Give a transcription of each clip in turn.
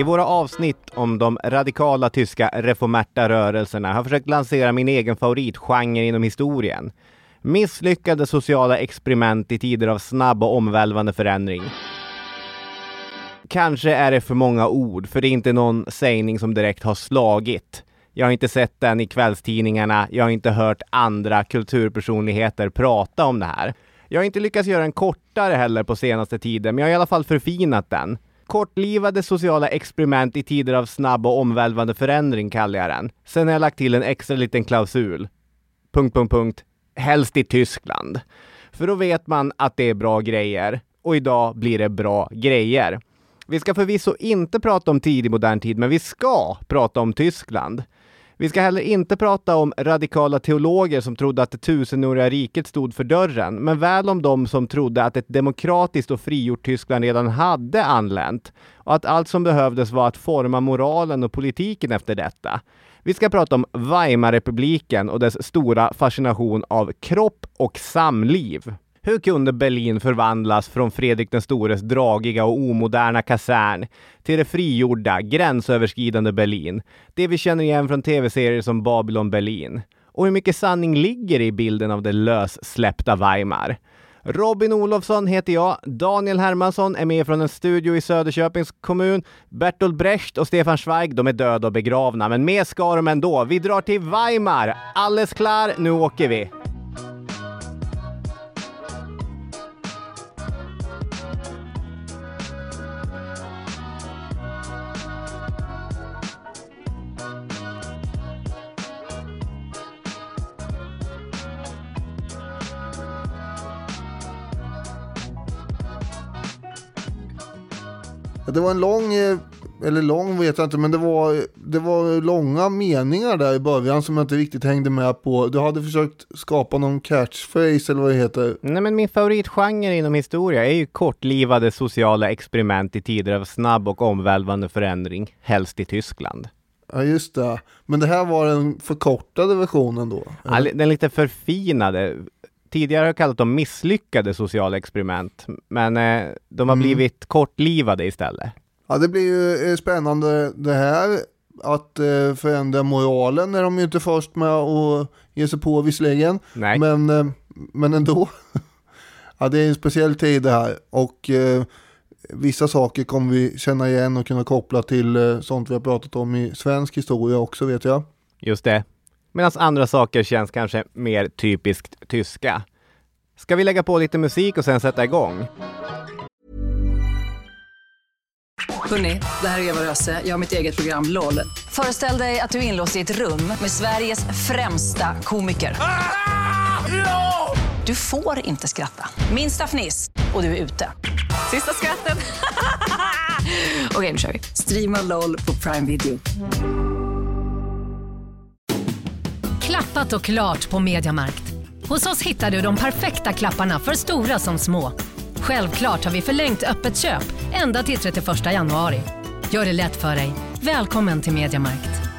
I våra avsnitt om de radikala tyska reformerta rörelserna har jag försökt lansera min egen favoritgenre inom historien. Misslyckade sociala experiment i tider av snabb och omvälvande förändring. Kanske är det för många ord, för det är inte någon sägning som direkt har slagit. Jag har inte sett den i kvällstidningarna, jag har inte hört andra kulturpersonligheter prata om det här. Jag har inte lyckats göra den kortare heller på senaste tiden, men jag har i alla fall förfinat den. Kortlivade sociala experiment i tider av snabb och omvälvande förändring kallar jag den. Sen har jag lagt till en extra liten klausul. Punkt, punkt, punkt. Helst i Tyskland. För då vet man att det är bra grejer. Och idag blir det bra grejer. Vi ska förvisso inte prata om tidig modern tid, men vi ska prata om Tyskland. Vi ska heller inte prata om radikala teologer som trodde att det tusenåriga riket stod för dörren, men väl om de som trodde att ett demokratiskt och frigjort Tyskland redan hade anlänt och att allt som behövdes var att forma moralen och politiken efter detta. Vi ska prata om Weimarrepubliken och dess stora fascination av kropp och samliv. Hur kunde Berlin förvandlas från Fredrik den stores dragiga och omoderna kasern till det frigjorda, gränsöverskridande Berlin? Det vi känner igen från tv-serier som Babylon Berlin. Och hur mycket sanning ligger i bilden av det lössläppta Weimar? Robin Olofsson heter jag. Daniel Hermansson är med från en studio i Söderköpings kommun. Bertolt Brecht och Stefan Zweig, de är döda och begravna, men med ska de ändå. Vi drar till Weimar. Alles klar, nu åker vi! Det var en lång, eh, eller lång vet jag inte, men det var, det var långa meningar där i början som jag inte riktigt hängde med på. Du hade försökt skapa någon catchphrase eller vad det heter. Nej, men min favoritgenre inom historia är ju kortlivade sociala experiment i tider av snabb och omvälvande förändring, helst i Tyskland. Ja, just det. Men det här var den förkortade versionen då? Ja, den lite förfinade. Tidigare har jag kallat dem misslyckade sociala experiment, men eh, de har Mm. blivit kortlivade istället. Ja, det blir ju eh, spännande det här. Att eh, förändra moralen är de ju inte först med att ge sig på visserligen. Nej. Men, eh, men ändå. ja, det är en speciell tid det här. Och eh, vissa saker kommer vi känna igen och kunna koppla till eh, sånt vi har pratat om i svensk historia också vet jag. Just det. Medan andra saker känns kanske mer typiskt tyska. Ska vi lägga på lite musik och sen sätta igång? Hörni, det här är Eva Röse. Jag har mitt eget program LOL. Föreställ dig att du är inlåst i ett rum med Sveriges främsta komiker. Du får inte skratta. Minsta fniss och du är ute. Sista skrattet. Okej, nu kör vi. Streama LOL på Prime Video. Klappat och klart på Mediamarkt. Hos oss hittar du de perfekta klapparna för stora som små. Självklart har vi förlängt öppet köp ända till 31 januari. Gör det lätt för dig. Välkommen till Mediamarkt.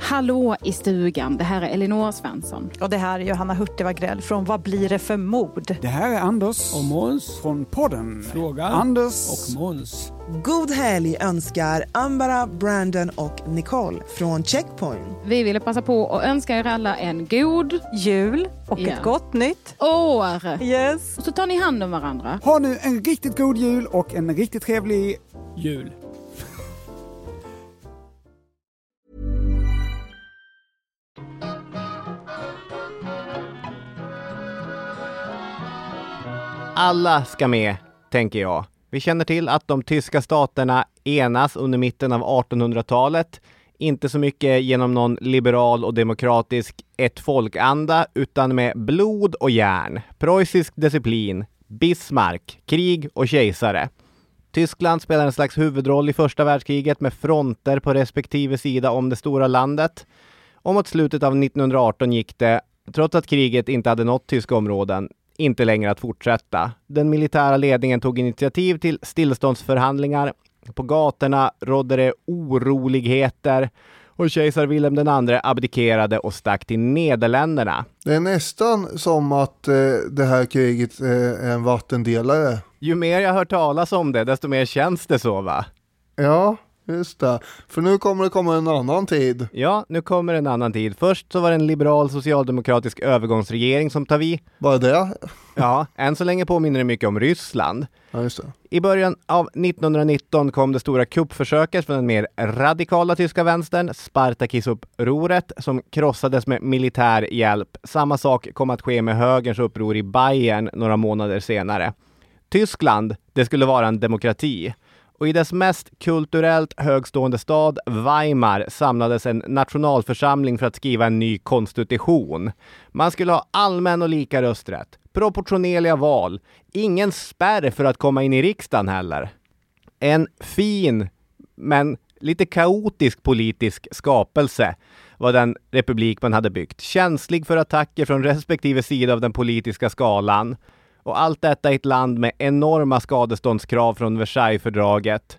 Hallå i stugan, det här är Elinor Svensson. Och det här är Johanna Hurtig Wagrell från Vad blir det för mord? Det här är Anders och Måns från podden Fråga Anders och Måns. God helg önskar Ambara, Brandon och Nicole från Checkpoint. Vi ville passa på att önska er alla en god Jul och Ja. ett gott nytt år. Yes. Och så tar ni hand om varandra. Ha nu en riktigt god jul och en riktigt trevlig jul. Alla ska med, tänker jag. Vi känner till att de tyska staterna enas under mitten av 1800-talet. Inte så mycket genom någon liberal och demokratisk ett folkanda, utan med blod och järn, preussisk disciplin, Bismarck, krig och kejsare. Tyskland spelar en slags huvudroll i första världskriget med fronter på respektive sida om det stora landet. Och mot slutet av 1918 gick det, trots att kriget inte hade nått tyska områden, inte längre att fortsätta. Den militära ledningen tog initiativ till stilleståndsförhandlingar. På gatorna rådde det oroligheter och kejsar Wilhelm II abdikerade och stack till Nederländerna. Det är nästan som att eh, det här kriget eh, är en vattendelare. Ju mer jag hör talas om det, desto mer känns det så va? Ja, just det. För nu kommer det komma en annan tid. Ja, nu kommer en annan tid. Först så var det en liberal socialdemokratisk övergångsregering som tar vid. Bara det? Ja, än så länge påminner det mycket om Ryssland. Ja, just det. I början av 1919 kom det stora kuppförsöket från den mer radikala tyska vänstern, Spartakisupproret, som krossades med militär hjälp. Samma sak kom att ske med högerns uppror i Bayern några månader senare. Tyskland, det skulle vara en demokrati. Och i dess mest kulturellt högstående stad, Weimar, samlades en nationalförsamling för att skriva en ny konstitution. Man skulle ha allmän och lika rösträtt, proportionerliga val, ingen spärr för att komma in i riksdagen heller. En fin, men lite kaotisk politisk skapelse var den republik man hade byggt. Känslig för attacker från respektive sida av den politiska skalan. Och allt detta i ett land med enorma skadeståndskrav från Versaillesfördraget.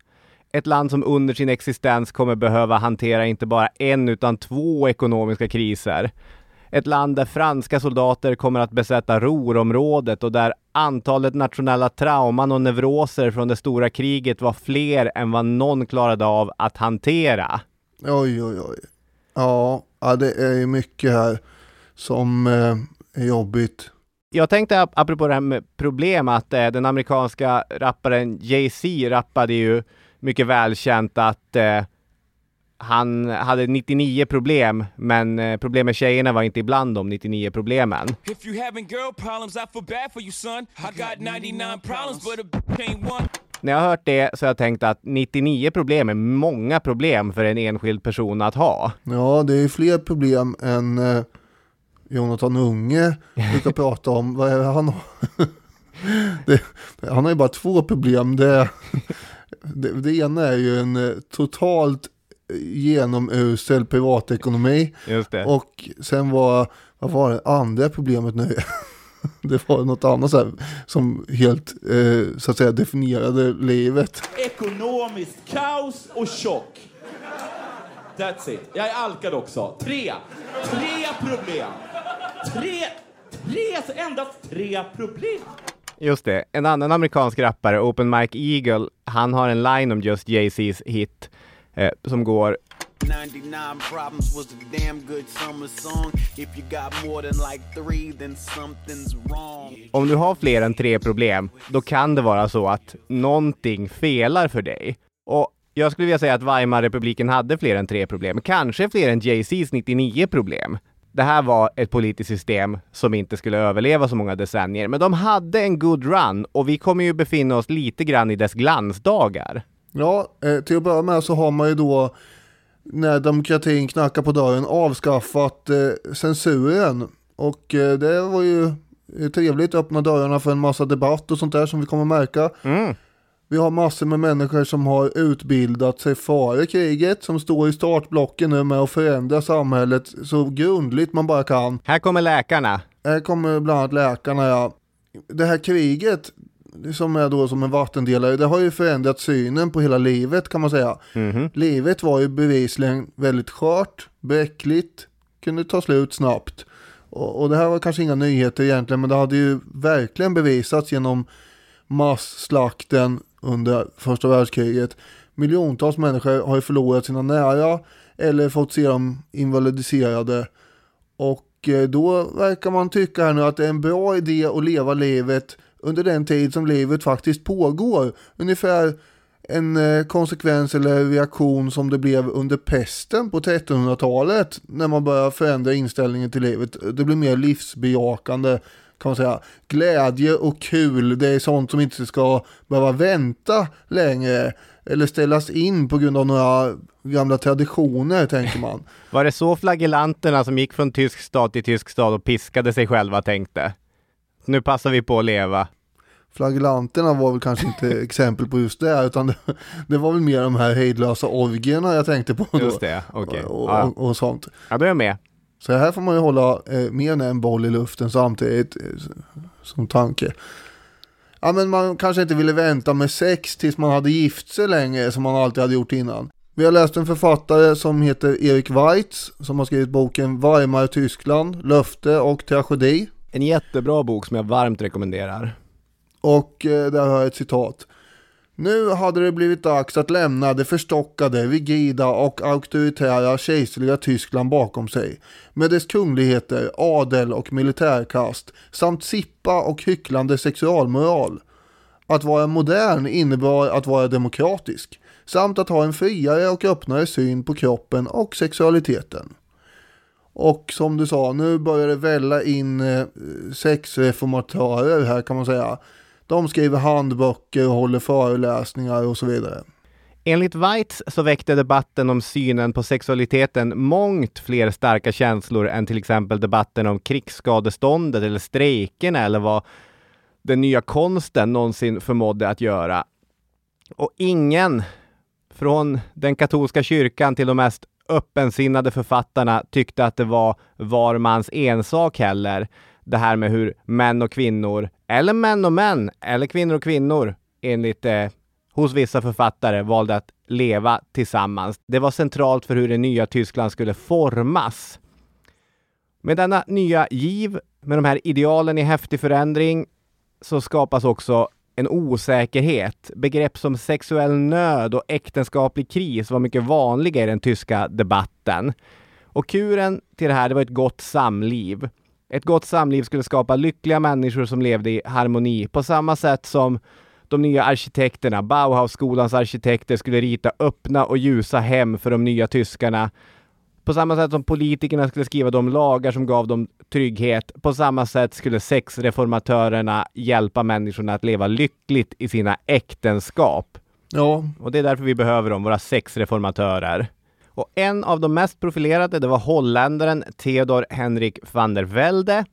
Ett land som under sin existens kommer behöva hantera inte bara en utan två ekonomiska kriser. Ett land där franska soldater kommer att besätta Ruhrområdet och där antalet nationella trauman och neuroser från det stora kriget var fler än vad någon klarade av att hantera. Oj, oj, oj. Ja, det är mycket här som eh, är jobbigt. Jag tänkte ap- apropå det här med problem att eh, den amerikanska rapparen Jay-Z rappade ju mycket välkänt att eh, han hade 99 problem, men eh, problem med tjejerna var inte ibland de 99 problemen. If you having girl problems, I feel bad for you, son. I got 99 problems, but a ain't one. När jag har hört det så har jag tänkt att 99 problem är många problem för en enskild person att ha. Ja, det är fler problem än eh, Jonathan Unge brukar prata om. Vad är han har? det, han har ju bara två problem. Det, det, det ena är ju en eh, totalt genomusel privatekonomi. Just det. Och sen var, vad var det andra problemet nu? det var något annat så här, som helt eh, så att säga definierade livet. Ekonomiskt kaos och tjock. That's it. Jag är alkad också. Tre. Tre problem. Tre. Tre. Endast tre problem. Just det. En annan amerikansk rappare, Open Mike Eagle, han har en line om just Jay-Z's hit eh, som går 99 problems was a damn good summer song. If you got more than like three, then something's wrong. Om du har fler än tre problem, då kan det vara så att någonting felar för dig. Och jag skulle vilja säga att Weimarrepubliken hade fler än tre problem, kanske fler än Jay-Z's 99 problem. Det här var ett politiskt system som inte skulle överleva så många decennier, men de hade en good run och vi kommer ju befinna oss lite grann i dess glansdagar. Ja, eh, till att börja med så har man ju då när demokratin knackar på dörren avskaffat eh, censuren. Och eh, det var ju trevligt att öppna dörrarna för en massa debatt och sånt där som vi kommer märka. Mm. Vi har massor med människor som har utbildat sig före kriget, som står i startblocken nu med att förändra samhället så grundligt man bara kan. Här kommer läkarna. Här kommer bland annat läkarna, ja. Det här kriget, som är då som en vattendelare, det har ju förändrat synen på hela livet kan man säga. Mhm. Livet var ju bevisligen väldigt skört, bräckligt, kunde ta slut snabbt. Och, och det här var kanske inga nyheter egentligen, men det hade ju verkligen bevisats genom masslakten under första världskriget. Miljontals människor har ju förlorat sina nära eller fått se dem invalidiserade. Och eh, då verkar man tycka här nu att det är en bra idé att leva livet under den tid som livet faktiskt pågår. Ungefär en eh, konsekvens eller reaktion som det blev under pesten på 1300-talet när man började förändra inställningen till livet. Det blir mer livsbejakande kan man säga. Glädje och kul, det är sånt som inte ska behöva vänta längre eller ställas in på grund av några gamla traditioner tänker man. Var det så flagellanterna som gick från tysk stad till tysk stad och piskade sig själva tänkte? Nu passar vi på att leva. Flagellanterna var väl kanske inte exempel på just det, utan det, det var väl mer de här hejdlösa orgierna jag tänkte på då. Just det, okej. Och, Ja. och, och sånt. Ja, då är jag med. Så här får man ju hålla eh, mer än en boll i luften samtidigt eh, som tanke. ja, men man kanske inte ville vänta med sex tills man hade gift sig längre som man alltid hade gjort innan. Vi har läst en författare som heter Erik Weitz som har skrivit boken Weimar Tyskland, löfte och tragedi. En jättebra bok som jag varmt rekommenderar. Och eh, där har jag ett citat. Nu hade det blivit dags att lämna det förstockade, rigida och auktoritära kejserliga Tyskland bakom sig med dess kungligheter, adel och militärkast samt sippa och hycklande sexualmoral. Att vara modern innebar att vara demokratisk samt att ha en friare och öppnare syn på kroppen och sexualiteten. Och som du sa, nu börjar det välla in eh, sexreformatörer här kan man säga. De skriver handböcker och håller föreläsningar och så vidare. Enligt Weitz så väckte debatten om synen på sexualiteten mångt fler starka känslor än till exempel debatten om krigsskadeståndet eller strejkerna eller vad den nya konsten någonsin förmådde att göra. Och ingen, från den katolska kyrkan till de mest öppensinnade författarna, tyckte att det var var mans ensak heller. Det här med hur män och kvinnor, eller män och män, eller kvinnor och kvinnor, enligt eh, hos vissa författare valde att leva tillsammans. Det var centralt för hur det nya Tyskland skulle formas. Med denna nya giv, med de här idealen i häftig förändring, så skapas också en osäkerhet. Begrepp som sexuell nöd och äktenskaplig kris var mycket vanliga i den tyska debatten. Och kuren till det här, det var ett gott samliv. Ett gott samliv skulle skapa lyckliga människor som levde i harmoni på samma sätt som de nya arkitekterna, Bauhausskolans arkitekter, skulle rita öppna och ljusa hem för de nya tyskarna. På samma sätt som politikerna skulle skriva de lagar som gav dem trygghet, på samma sätt skulle sexreformatörerna hjälpa människorna att leva lyckligt i sina äktenskap. Ja. Och det är därför vi behöver dem, våra sexreformatörer. Och en av de mest profilerade, det var holländaren Theodor Henrik van der Velde.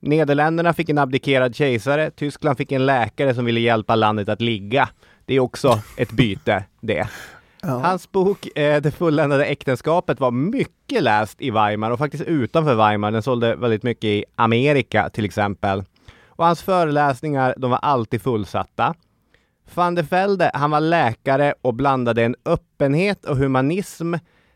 Nederländerna fick en abdikerad kejsare. Tyskland fick en läkare som ville hjälpa landet att ligga. Det är också ett byte det. Hans bok eh, Det fulländade äktenskapet var mycket läst i Weimar och faktiskt utanför Weimar. Den sålde väldigt mycket i Amerika till exempel. Och hans föreläsningar, de var alltid fullsatta. Van der Velde, han var läkare och blandade en öppenhet och humanism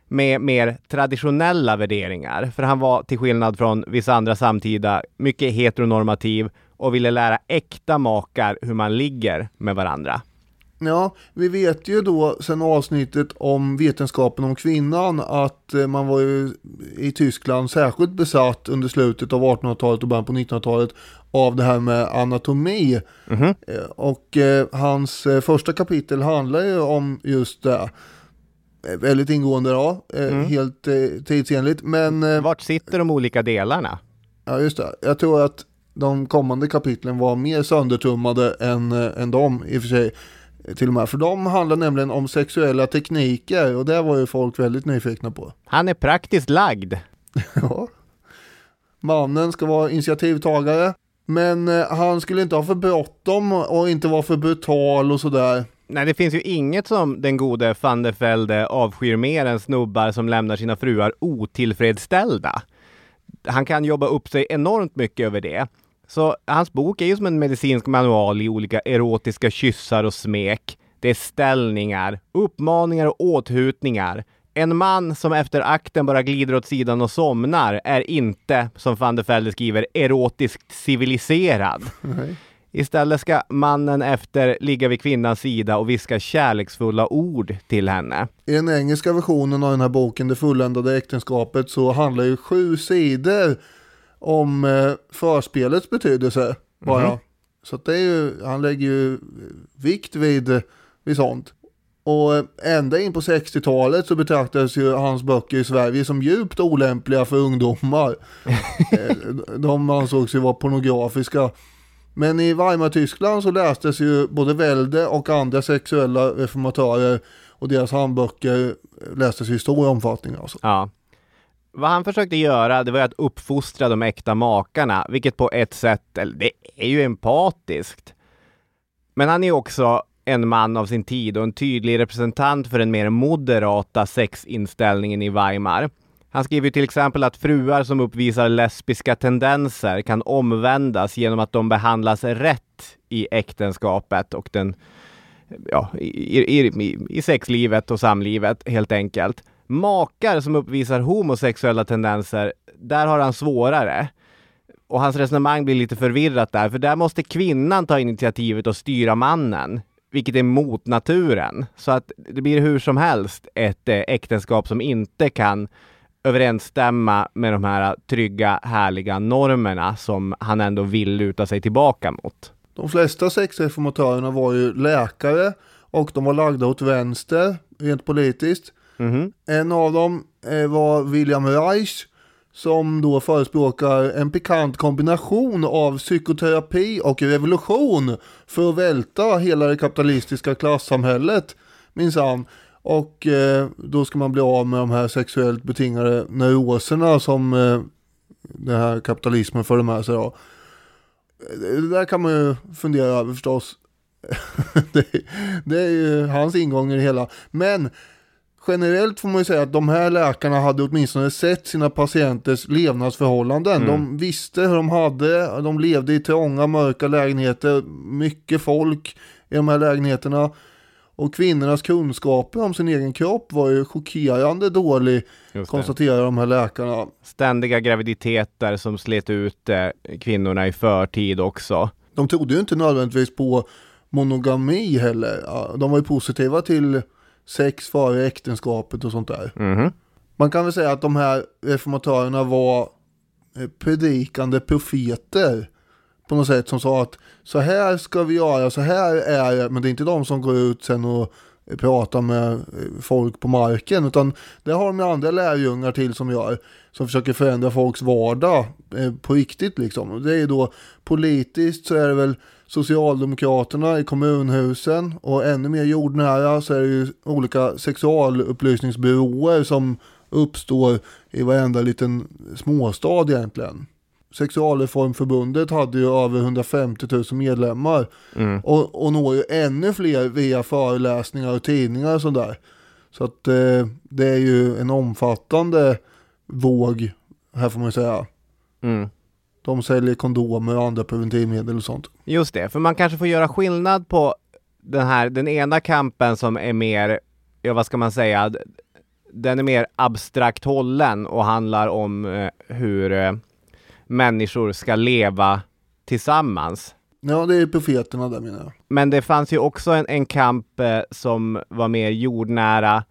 med mer traditionella värderingar. För han var, till skillnad från vissa andra samtida, mycket heteronormativ och ville lära äkta makar hur man ligger med varandra. Ja, vi vet ju då sen avsnittet om vetenskapen om kvinnan att eh, man var ju i Tyskland särskilt besatt under slutet av 1800-talet och början på 1900-talet av det här med anatomi. Mhm. Eh, Och eh, hans eh, första kapitel handlar ju om just det. Eh, Väldigt ingående då, eh, Mm. helt eh, tidsenligt. Men Vart sitter de olika delarna? ja, just det. Jag tror att de kommande kapitlen var mer söndertummade än, än de i och för sig. Till och med. För de handlar nämligen om sexuella tekniker och det var ju folk väldigt nyfikna på. Han är praktiskt lagd. Ja. Mannen ska vara initiativtagare. Men eh, han skulle inte ha för bråttom och inte vara för brutal och sådär. Nej, det finns ju inget som den gode van der Velde avskyr mer än snubbar som lämnar sina fruar otillfredsställda. Han kan jobba upp sig enormt mycket över det. Så hans bok är ju som en medicinsk manual i olika erotiska kyssar och smek. Det är ställningar, uppmaningar och åthutningar. En man som efter akten bara glider åt sidan och somnar är inte, som van der Velde skriver, erotiskt civiliserad. Istället ska mannen efter ligga vid kvinnans sida och viska kärleksfulla ord till henne. I den engelska versionen av den här boken Det fulländade äktenskapet så handlar ju sju sidor om eh, förspelets betydelse bara. Mhm. Så det är ju, han lägger ju vikt vid, vid sånt. Och ända in på 60-talet så betraktades ju hans böcker i Sverige som djupt olämpliga för ungdomar. Eh, De ansågs ju vara pornografiska. Men i Weimar-Tyskland så lästes ju både Wälde och andra sexuella reformatörer och deras handböcker lästes i stor omfattning alltså. Ja. Vad han försökte göra, det var att uppfostra de äkta makarna, vilket på ett sätt, det är ju empatiskt. Men han är också en man av sin tid och en tydlig representant för den mer moderata sexinställningen i Weimar. Han skriver till exempel att fruar som uppvisar lesbiska tendenser kan omvändas genom att de behandlas rätt i äktenskapet och den, ja, i, i, i sexlivet och samlivet helt enkelt. Makar som uppvisar homosexuella tendenser, där har han svårare. Och hans resonemang blir lite förvirrat där, för där måste kvinnan ta initiativet och styra mannen, vilket är mot naturen. Så att det blir hur som helst ett eh, äktenskap som inte kan överensstämma med de här trygga, härliga normerna som han ändå vill luta sig tillbaka mot. De flesta sexreformatörerna var ju läkare och de var lagda åt vänster rent politiskt. Mhm. En av dem eh, var William Reich som då förespråkar en pikant kombination av psykoterapi och revolution för att välta hela det kapitalistiska klassamhället minsann. Och eh, då ska man bli av med de här sexuellt betingade neuroserna som eh, den här kapitalismen för med sig. Då. Eh, det där kan man ju fundera över förstås. det, det är ju hans ingång i det hela. Men generellt får man ju säga att de här läkarna hade åtminstone sett sina patienters levnadsförhållanden. Mm. De visste hur de hade, de levde i trånga mörka lägenheter, mycket folk i de här lägenheterna. Och kvinnornas kunskaper om sin egen kropp var ju chockerande dålig, konstaterar de här läkarna. Ständiga graviditeter som slet ut eh, kvinnorna i förtid också. De trodde ju inte nödvändigtvis på monogami heller. De var ju positiva till sex före äktenskapet och sånt där. Mhm. Man kan väl säga att de här reformatörerna var eh, predikande profeter på något sätt som sa att så här ska vi göra, så här är det, men det är inte de som går ut sen och pratar med eh, folk på marken, utan det har de andra lärjungar till som gör, som försöker förändra folks vardag eh, på riktigt liksom. Det är då politiskt så är det väl Socialdemokraterna i kommunhusen och ännu mer jordnära så är det ju olika sexualupplysningsbyråer som uppstår i varenda liten småstad egentligen. Sexualreformförbundet hade ju över 150 000 medlemmar Mm. och, och når ju ännu fler via föreläsningar och tidningar och sådär. Så att eh, det är ju en omfattande våg här får man ju säga. Mm. De säljer kondomer och andra preventivmedel och sånt. Just det, för man kanske får göra skillnad på den här, den ena kampen som är mer, ja vad ska man säga, den är mer abstrakt hållen och handlar om eh, hur eh, människor ska leva tillsammans. Ja, det är profeterna där menar jag. Men det fanns ju också en, en kamp eh, som var mer jordnära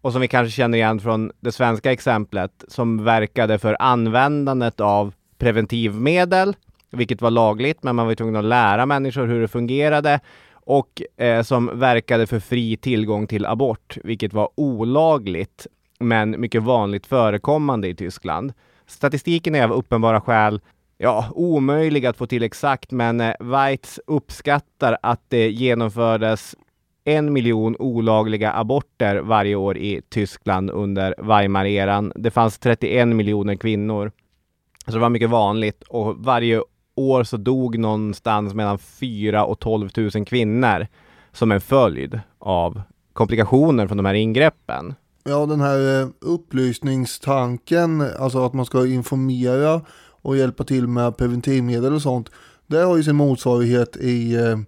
och som vi kanske känner igen från det svenska exemplet som verkade för användandet av preventivmedel, vilket var lagligt, men man var tvungen att lära människor hur det fungerade och eh, som verkade för fri tillgång till abort, vilket var olagligt, men mycket vanligt förekommande i Tyskland. Statistiken är av uppenbara skäl ja, omöjlig att få till exakt, men eh, Weitz uppskattar att det genomfördes en miljon olagliga aborter varje år i Tyskland under Weimar-eran. Det fanns 31 miljoner kvinnor. Så det var mycket vanligt och varje år så dog någonstans mellan 4 och 12 000 kvinnor som en följd av komplikationer från de här ingreppen. Ja, den här eh, upplysningstanken, alltså att man ska informera och hjälpa till med preventivmedel och sånt. Det har ju sin motsvarighet i eh,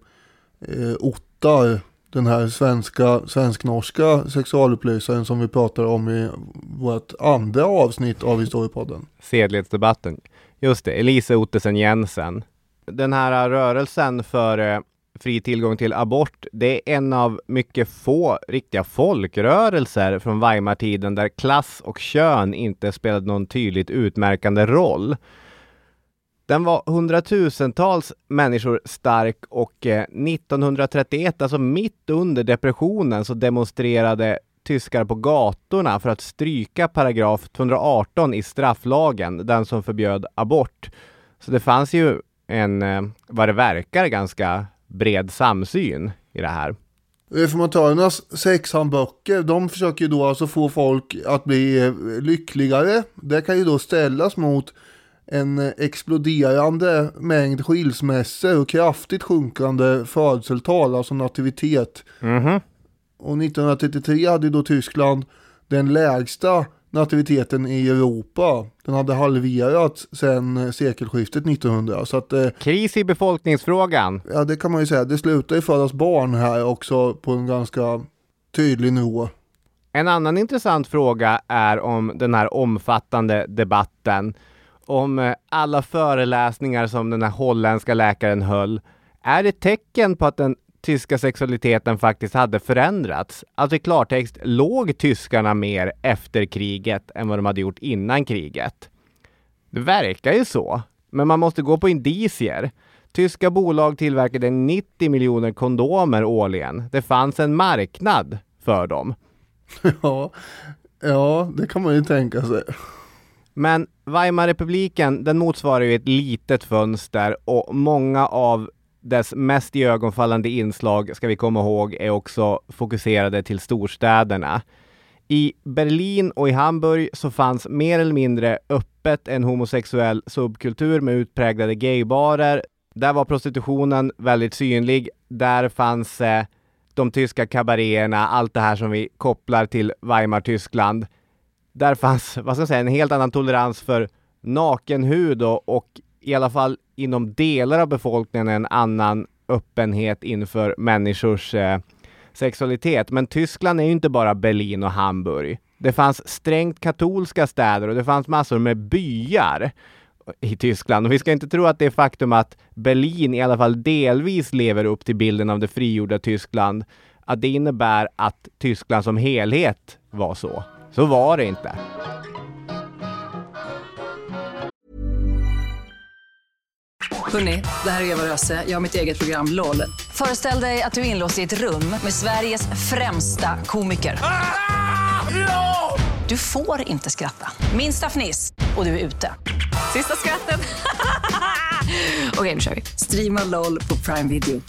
eh Ottar, den här svenska, svensk-norska sexualupplysaren som vi pratar om i vårt andra avsnitt av Historiepodden. sedlighetsdebatten. Just det, Elise Ottesen Jensen. Den här rörelsen för eh, fri tillgång till abort, det är en av mycket få riktiga folkrörelser från Weimartiden där klass och kön inte spelade någon tydligt utmärkande roll. Den var hundratusentals människor stark och eh, 1931, alltså mitt under depressionen, så demonstrerade tyskar på gatorna för att stryka paragraf 218 i strafflagen, den som förbjöd abort. Så det fanns ju en, eh, vad det verkar, ganska bred samsyn i det här. Reformatörernas sexhandböcker, de försöker ju då alltså få folk att bli eh, lyckligare. Det kan ju då ställas mot en exploderande mängd skilsmässor och kraftigt sjunkande födseltal, alltså nativitet. Mhm. Och 1933 hade då Tyskland den lägsta nativiteten i Europa. Den hade halverats sedan sekelskiftet 1900. Så att, eh, Kris i befolkningsfrågan. ja, det kan man ju säga. Det slutar ju födas barn här också på en ganska tydlig nivå. En annan intressant fråga är om den här omfattande debatten om eh, alla föreläsningar som den här holländska läkaren höll. Är det tecken på att den tyska sexualiteten faktiskt hade förändrats? Alltså i klartext, låg tyskarna mer efter kriget än vad de hade gjort innan kriget? Det verkar ju så, men man måste gå på indicier. Tyska bolag tillverkade 90 miljoner kondomer årligen. Det fanns en marknad för dem. ja, ja, det kan man ju tänka sig. Men Weimarrepubliken, den motsvarar ju ett litet fönster och många av dess mest iögonfallande inslag, ska vi komma ihåg, är också fokuserade till storstäderna. I Berlin och i Hamburg så fanns mer eller mindre öppet en homosexuell subkultur med utpräglade gaybarer. Där var prostitutionen väldigt synlig. Där fanns eh, de tyska kabaréerna, allt det här som vi kopplar till Weimar-Tyskland. Där fanns, vad ska jag säga, en helt annan tolerans för nakenhud och, och i alla fall inom delar av befolkningen en annan öppenhet inför människors eh, sexualitet. Men Tyskland är ju inte bara Berlin och Hamburg. Det fanns strängt katolska städer och det fanns massor med byar i Tyskland. Och vi ska inte tro att det faktum att Berlin i alla fall delvis lever upp till bilden av det frigjorda Tyskland, att det innebär att Tyskland som helhet var så. Så var det inte. Hörni, det här är Eva Röse. Jag har mitt eget program LOL. Föreställ dig att du är inlåst i ett rum med Sveriges främsta komiker. Du får inte skratta. Minsta fniss och du är ute. Sista skrattet. Okej, nu kör vi. Streama LOL på Prime Video.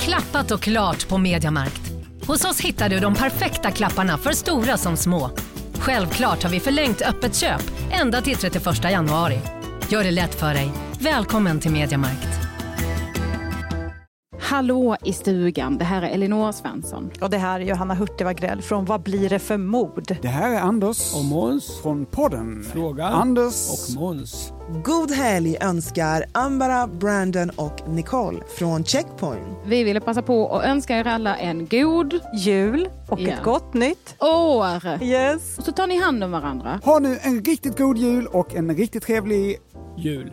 Klappat och klart på Mediamarkt. Hos oss hittar du de perfekta klapparna för stora som små. Självklart har vi förlängt öppet köp ända till 31 januari. Gör det lätt för dig. Välkommen till Mediamarkt. Hallå i stugan, det här är Elinor Svensson. Och det här är Johanna Hurtig Wagrell från Vad blir det för mord? Det här är Anders och Måns från podden Fråga Anders och Måns. God helg önskar Ambara, Brandon och Nicole från Checkpoint. Vi ville passa på att önska er alla en god Jul och Ja. ett gott nytt år. Yes. Och så tar ni hand om varandra. Ha nu en riktigt god jul och en riktigt trevlig jul.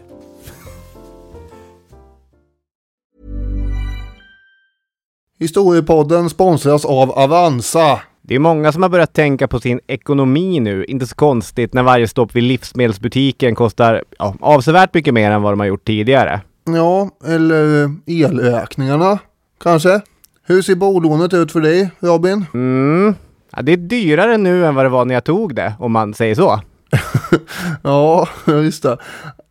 Historiepodden sponsras av Avanza. Det är många som har börjat tänka på sin ekonomi nu. Inte så konstigt när varje stopp vid livsmedelsbutiken kostar ja, avsevärt mycket mer än vad de har gjort tidigare. Ja, eller elräkningarna kanske. Hur ser bolånet ut för dig, Robin? Mm. Ja, det är dyrare nu än vad det var när jag tog det, om man säger så. Ja, just det.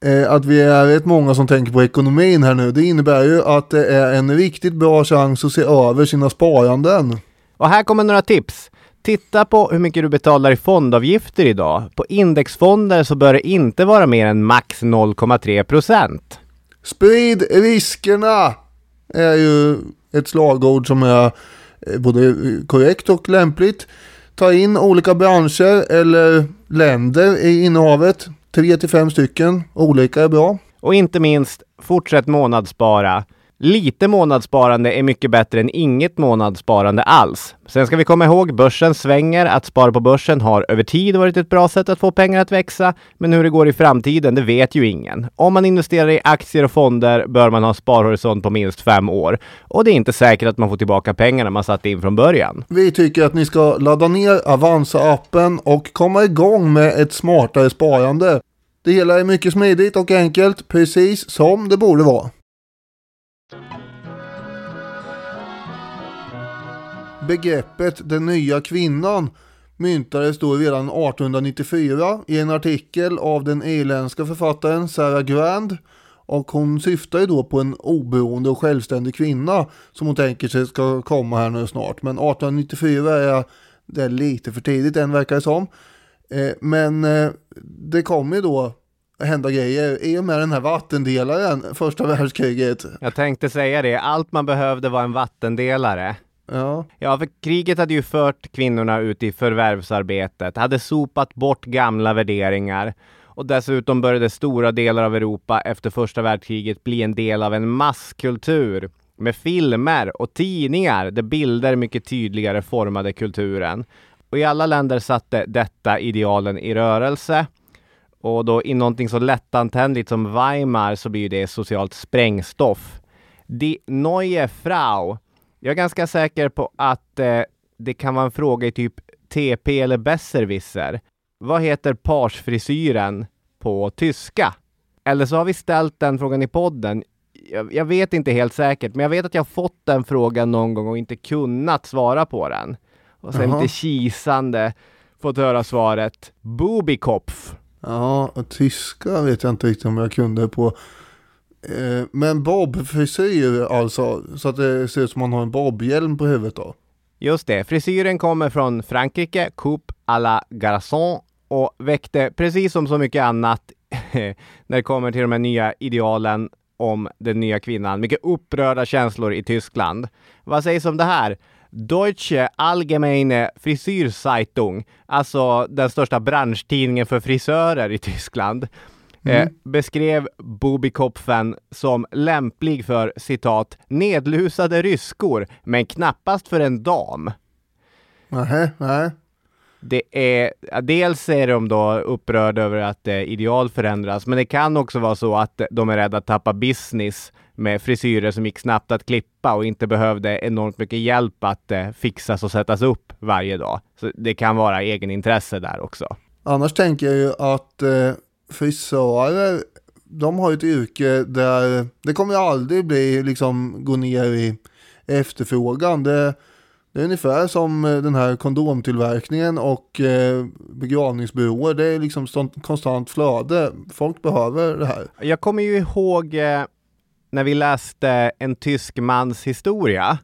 Eh, Att vi är rätt många som tänker på ekonomin här nu. Det innebär ju att det är en riktigt bra chans att se över sina sparanden. Och här kommer några tips. Titta på hur mycket du betalar i fondavgifter idag. På indexfonder så bör det inte vara mer än max 0,3 procent. Sprid riskerna är ju ett slagord som är eh, både korrekt och lämpligt. Ta in olika branscher eller länder i innehavet. Tre till fem stycken. Olika är bra. Och inte minst, fortsätt månadsspara. Lite månadssparande är mycket bättre än inget månadssparande alls. Sen ska vi komma ihåg, börsen svänger. Att spara på börsen har över tid varit ett bra sätt att få pengar att växa. Men hur det går i framtiden, det vet ju ingen. Om man investerar i aktier och fonder bör man ha sparhorisont på minst fem år. Och det är inte säkert att man får tillbaka pengarna man satte in från början. Vi tycker att ni ska ladda ner Avanza-appen och komma igång med ett smartare sparande. Det hela är mycket smidigt och enkelt, precis som det borde vara. Begreppet den nya kvinnan myntades då redan 1894 i en artikel av den irländska författaren Sarah Grand och hon syftar ju då på en oberoende och självständig kvinna som hon tänker sig ska komma här nu snart. Men 1894 är det är lite för tidigt än verkar det som. Eh, men eh, det kommer ju då hända grejer i och med den här vattendelaren första världskriget. Jag tänkte säga det, allt man behövde var en vattendelare. Ja. Ja, för kriget hade ju fört kvinnorna ut i förvärvsarbetet, hade sopat bort gamla värderingar och dessutom började stora delar av Europa efter första världskriget bli en del av en masskultur med filmer och tidningar där bilder mycket tydligare formade kulturen. Och i alla länder satte detta idealen i rörelse. Och då i någonting så lättantändligt som Weimar så blir det socialt sprängstoff. Die neue Frau. Jag är ganska säker på att eh, det kan vara en fråga i typ TP eller Besserwisser. Vad heter parsfrisyren på tyska? Eller så har vi ställt den frågan i podden. Jag, jag, vet inte helt säkert, men jag vet att jag fått den frågan någon gång och inte kunnat svara på den. Och sen Jaha. lite kisande fått höra svaret Bubikopf. Ja, och tyska vet jag inte riktigt om jag kunde på. Men men bobfrisyr alltså, så att det ser ut som man har en bobhjälm på huvudet då. Just det, frisyren kommer från Frankrike, coupe à la garçon och väckte precis som så mycket annat när det kommer till de här nya idealen om den nya kvinnan, mycket upprörda känslor i Tyskland. Vad sägs om det här? Deutsche Allgemeine Frisyrzeitung, alltså den största branschtidningen för frisörer i Tyskland, Mm. eh, beskrev Bubikopfen som lämplig för citat nedlusade ryskor, men knappast för en dam. Nej, nej. Det är, dels är de då upprörda över att eh, ideal förändras, men det kan också vara så att de är rädda att tappa business med frisyrer som gick snabbt att klippa och inte behövde enormt mycket hjälp att eh, fixas och sättas upp varje dag. Så det kan vara egenintresse där också. Annars tänker jag ju att eh, frisörer, de har ju ett yrke där det kommer aldrig bli liksom gå ner i efterfrågan. Det, det är ungefär som eh, den här kondomtillverkningen och eh, begravningsbyråer. Det är liksom konstant flöde. Folk behöver det här. Jag kommer ju ihåg eh, när vi läste en tysk mans historia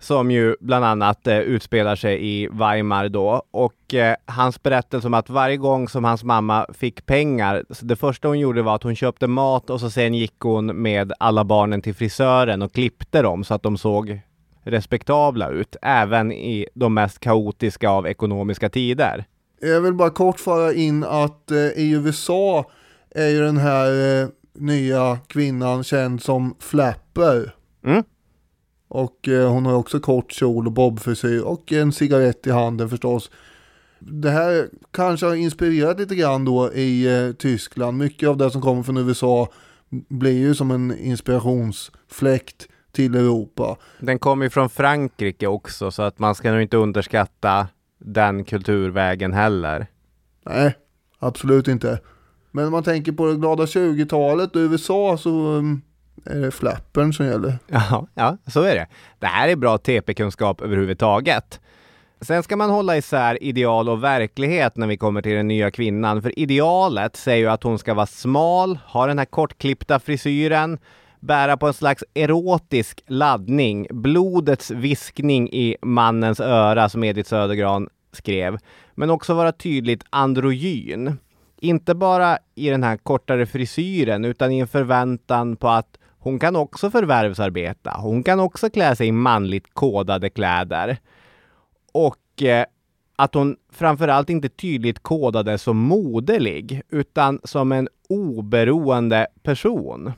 som ju bland annat eh, utspelar sig i Weimar då och eh, hans berättelse om att varje gång som hans mamma fick pengar, så det första hon gjorde var att hon köpte mat och så sen gick hon med alla barnen till frisören och klippte dem så att de såg respektabla ut, även i de mest kaotiska av ekonomiska tider. Jag vill bara kort föra in att eh, i USA är ju den här eh, nya kvinnan känd som Flapper. Mm. Och eh, hon har också kort kjol och bobfrisyr och en cigarett i handen förstås. Det här kanske har inspirerat lite grann då i eh, Tyskland. Mycket av det som kommer från USA blir ju som en inspirationsfläkt till Europa. Den kommer ju från Frankrike också så att man ska nog inte underskatta den kulturvägen heller. Nej, absolut inte. Men om man tänker på det glada 20-talet och USA så um, är det flappern som gäller. Ja, ja, så är det. Det här är bra TP-kunskap överhuvudtaget. Sen ska man hålla isär ideal och verklighet när vi kommer till den nya kvinnan. För idealet säger ju att hon ska vara smal, ha den här kortklippta frisyren, bära på en slags erotisk laddning, blodets viskning i mannens öra som Edith Södergran skrev, men också vara tydligt androgyn. Inte bara i den här kortare frisyren utan i en förväntan på att hon kan också förvärvsarbeta. Hon kan också klä sig i manligt kodade kläder. Och eh, att hon framförallt inte tydligt kodade som moderlig utan som en oberoende person.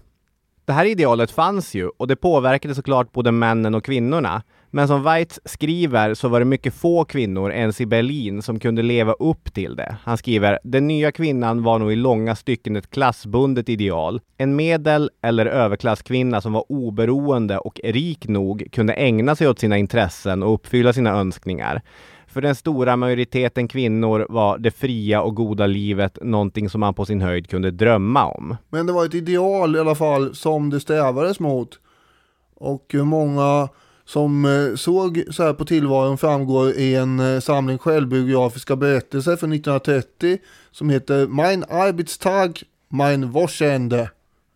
Det här idealet fanns ju och det påverkade såklart både männen och kvinnorna. Men som Weitz skriver så var det mycket få kvinnor ens i Berlin som kunde leva upp till det. Han skriver, den nya kvinnan var nog i långa stycken ett klassbundet ideal. En medel eller överklasskvinna som var oberoende och rik nog kunde ägna sig åt sina intressen och uppfylla sina önskningar. För den stora majoriteten kvinnor var det fria och goda livet någonting som man på sin höjd kunde drömma om. Men det var ett ideal i alla fall som det strävades mot. Och många som eh, såg så här på tillvaron framgår i en eh, samling självbiografiska berättelser från 1930 som heter Mein Arbeitstag, mein Wochenende.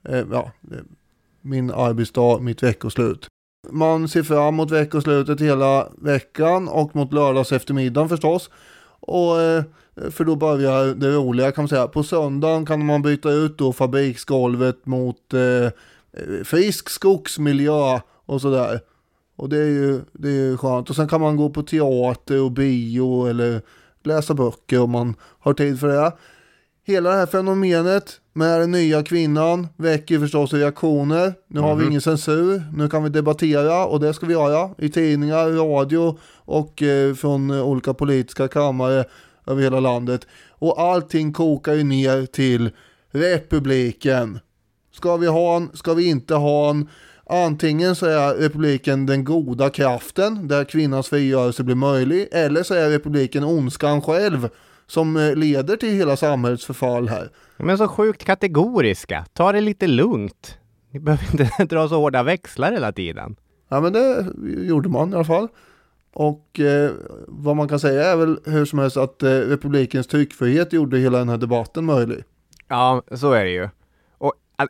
Eh, ja, min arbetsdag, mitt veckoslut. Man ser fram mot veckoslutet hela veckan och mot lördags eftermiddagen förstås. Och för då börjar det roliga kan man säga. På söndagen kan man byta ut då fabriksgolvet mot eh, frisk skogsmiljö och sådär. Och det är ju, det är ju skönt. Och sen kan man gå på teater och bio eller läsa böcker om man har tid för det. Hela det här fenomenet med den nya kvinnan väcker förstås reaktioner. Nu har vi Mhm. ingen censur, nu kan vi debattera och det ska vi göra i tidningar, radio och eh, från olika politiska kammare över hela landet. Och allting kokar ju ner till republiken. Ska vi ha en, ska vi inte ha en? Antingen så är republiken den goda kraften där kvinnans frigörelse blir möjlig eller så är republiken ondskan själv som eh, leder till hela samhällets förfall här. Men så sjukt kategoriska. Ta det lite lugnt. Ni behöver inte dra så hårda växlar hela tiden. Ja men det gjorde man i alla fall. Och eh, vad man kan säga är väl hur som helst att eh, republikens tryckfrihet gjorde hela den här debatten möjlig. Ja, så är det ju.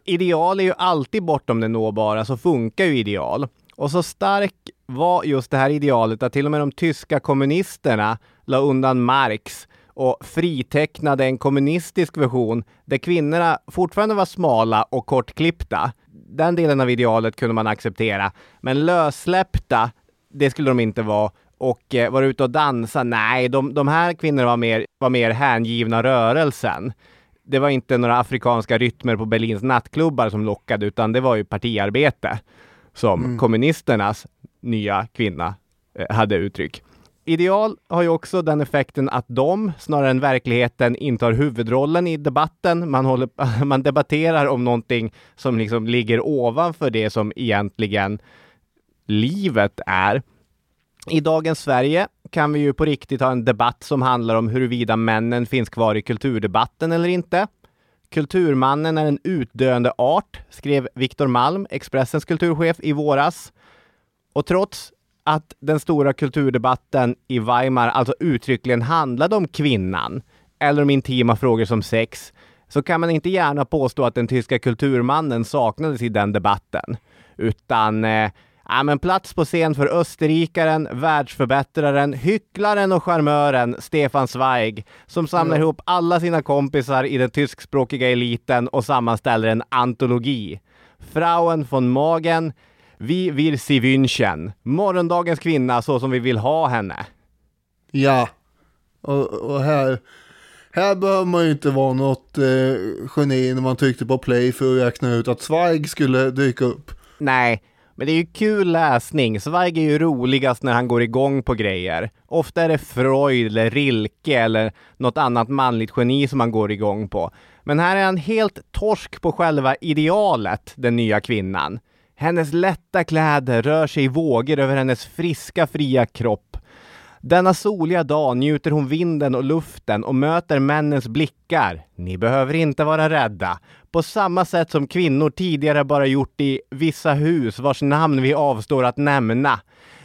Ideal är ju alltid bortom det nåbara, så funkar ju ideal. Och så stark var just det här idealet att till och med de tyska kommunisterna la undan Marx och fritecknade en kommunistisk version där kvinnorna fortfarande var smala och kortklippta. Den delen av idealet kunde man acceptera, men lössläppta, det skulle de inte vara. Och eh, vara ute och dansa, nej, de, de här kvinnorna var mer, var mer hängivna rörelsen det var inte några afrikanska rytmer på Berlins nattklubbar som lockade, utan det var ju partiarbete som Mm. kommunisternas nya kvinna eh, hade uttryck. Ideal har ju också den effekten att de, snarare än verkligheten, intar huvudrollen i debatten. Man, håller, man debatterar om någonting som liksom ligger ovanför det som egentligen livet är. I dagens Sverige kan vi ju på riktigt ha en debatt som handlar om huruvida männen finns kvar i kulturdebatten eller inte. Kulturmannen är en utdöende art, skrev Viktor Malm, Expressens kulturchef, i våras. Och trots att den stora kulturdebatten i Weimar alltså uttryckligen handlade om kvinnan, eller om intima frågor som sex, så kan man inte gärna påstå att den tyska kulturmannen saknades i den debatten. Utan eh, Ja, men plats på scen för österrikaren, världsförbättraren, hycklaren och charmören Stefan Zweig som samlar Ja. ihop alla sina kompisar i den tyskspråkiga eliten och sammanställer en antologi. Frauen von Magen, Vi wir sie wünschen. Morgondagens kvinna så som vi vill ha henne. Ja, och, och här, här behöver man ju inte vara något eh, geni när man tryckte på play för att räkna ut att Zweig skulle dyka upp. Nej, men det är ju kul läsning. Zweig är ju roligast när han går igång på grejer. Ofta är det Freud eller Rilke eller något annat manligt geni som han går igång på. Men här är han helt torsk på själva idealet, den nya kvinnan. Hennes lätta kläder rör sig i vågor över hennes friska, fria kropp. Denna soliga dag njuter hon vinden och luften och möter männens blickar. Ni behöver inte vara rädda. På samma sätt som kvinnor tidigare bara gjort i vissa hus vars namn vi avstår att nämna.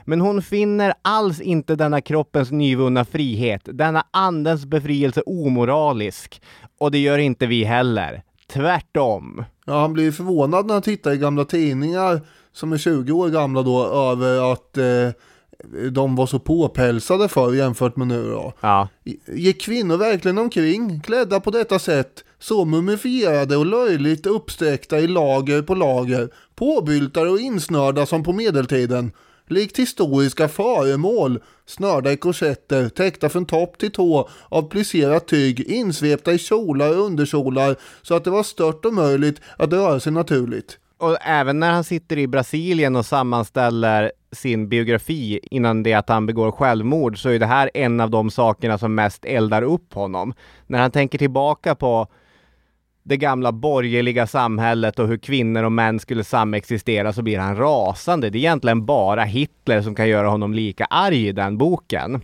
Men hon finner alls inte denna kroppens nyvunna frihet, denna andens befrielse omoralisk. Och det gör inte vi heller. Tvärtom. Ja, han blir förvånad när han tittar i gamla tidningar som är 20 år gamla då över att eh, de var så påpälsade förr jämfört med nu då. Ja. Gick kvinnor verkligen omkring klädda på detta sätt, så mumifierade och löjligt uppsträckta i lager på lager, påbyltade och insnörda som på medeltiden, likt historiska föremål, snörda i korsetter, täckta från topp till tå av plisserat tyg, insvepta i kjolar och underkjolar så att det var stört och möjligt att röra sig naturligt. Och även när han sitter i Brasilien och sammanställer sin biografi innan det att han begår självmord så är det här en av de sakerna som mest eldar upp honom. När han tänker tillbaka på det gamla borgerliga samhället och hur kvinnor och män skulle samexistera så blir han rasande. Det är egentligen bara Hitler som kan göra honom lika arg i den boken.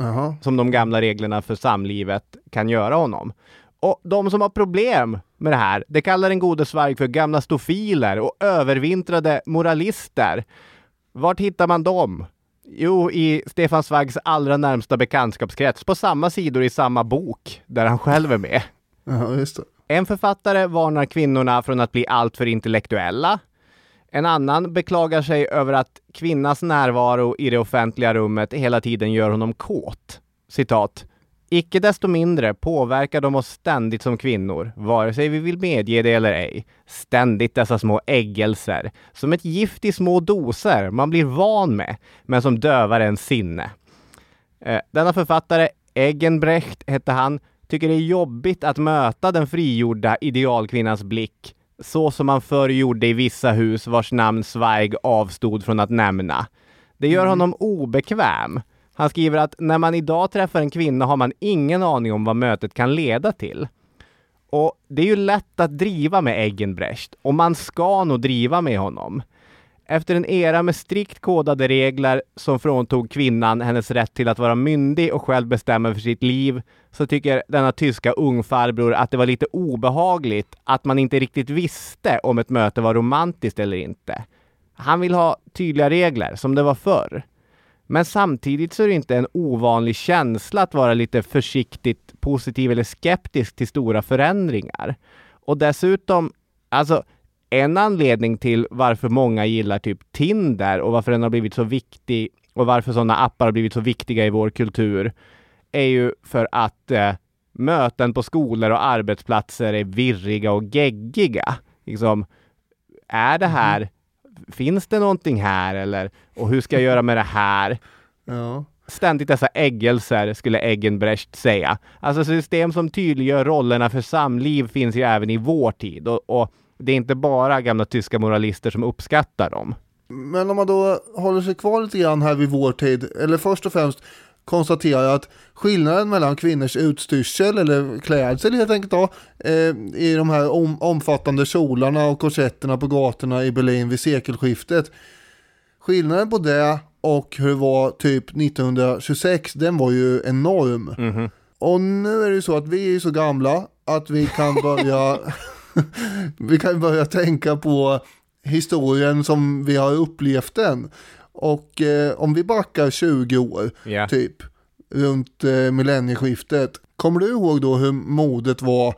Aha. Som de gamla reglerna för samlivet kan göra honom. Och de som har problem med det här, det kallar den gode Zweig för gamla stofiler och övervintrade moralister. Vart hittar man dem? Jo, i Stefan Zweigs allra närmsta bekantskapskrets, på samma sidor i samma bok, där han själv är med. Ja, just det. En författare varnar kvinnorna från att bli alltför intellektuella. En annan beklagar sig över att kvinnas närvaro i det offentliga rummet hela tiden gör honom kåt. Citat. Icke desto mindre påverkar de oss ständigt som kvinnor, vare sig vi vill medge det eller ej. Ständigt dessa små äggelser, som ett gift i små doser man blir van med, men som dövar ens sinne. Eh, denna författare, Eggenbrecht hette han, tycker det är jobbigt att möta den frigjorda idealkvinnans blick, så som man förr gjorde i vissa hus vars namn Zweig avstod från att nämna. Det gör honom obekväm. Han skriver att när man idag träffar en kvinna har man ingen aning om vad mötet kan leda till. Och det är ju lätt att driva med Eggenbrecht och man ska nog driva med honom. Efter en era med strikt kodade regler som fråntog kvinnan hennes rätt till att vara myndig och själv bestämma för sitt liv så tycker denna tyska ungfarbror att det var lite obehagligt att man inte riktigt visste om ett möte var romantiskt eller inte. Han vill ha tydliga regler som det var förr. Men samtidigt så är det inte en ovanlig känsla att vara lite försiktigt positiv eller skeptisk till stora förändringar. Och dessutom, alltså en anledning till varför många gillar typ Tinder och varför den har blivit så viktig och varför sådana appar har blivit så viktiga i vår kultur är ju för att eh, möten på skolor och arbetsplatser är virriga och geggiga. Liksom, är det här mhm finns det någonting här eller och hur ska jag göra med det här? Ja. Ständigt dessa äggelser skulle Eggenbrecht säga. Alltså system som tydliggör rollerna för samliv finns ju även i vår tid och, och det är inte bara gamla tyska moralister som uppskattar dem. Men om man då håller sig kvar lite grann här vid vår tid, eller först och främst konstaterar att skillnaden mellan kvinnors utstyrsel eller klädsel helt enkelt då, eh, i de här om, omfattande kjolarna och korsetterna på gatorna i Berlin vid sekelskiftet. Skillnaden på det och hur det var typ 1926, den var ju enorm. Mm -hmm. Och nu är det ju så att vi är så gamla att vi kan börja vi kan börja tänka på historien som vi har upplevt den. Och eh, om vi backar 20 år, yeah. typ, runt eh, millennieskiftet. Kommer du ihåg då hur modet var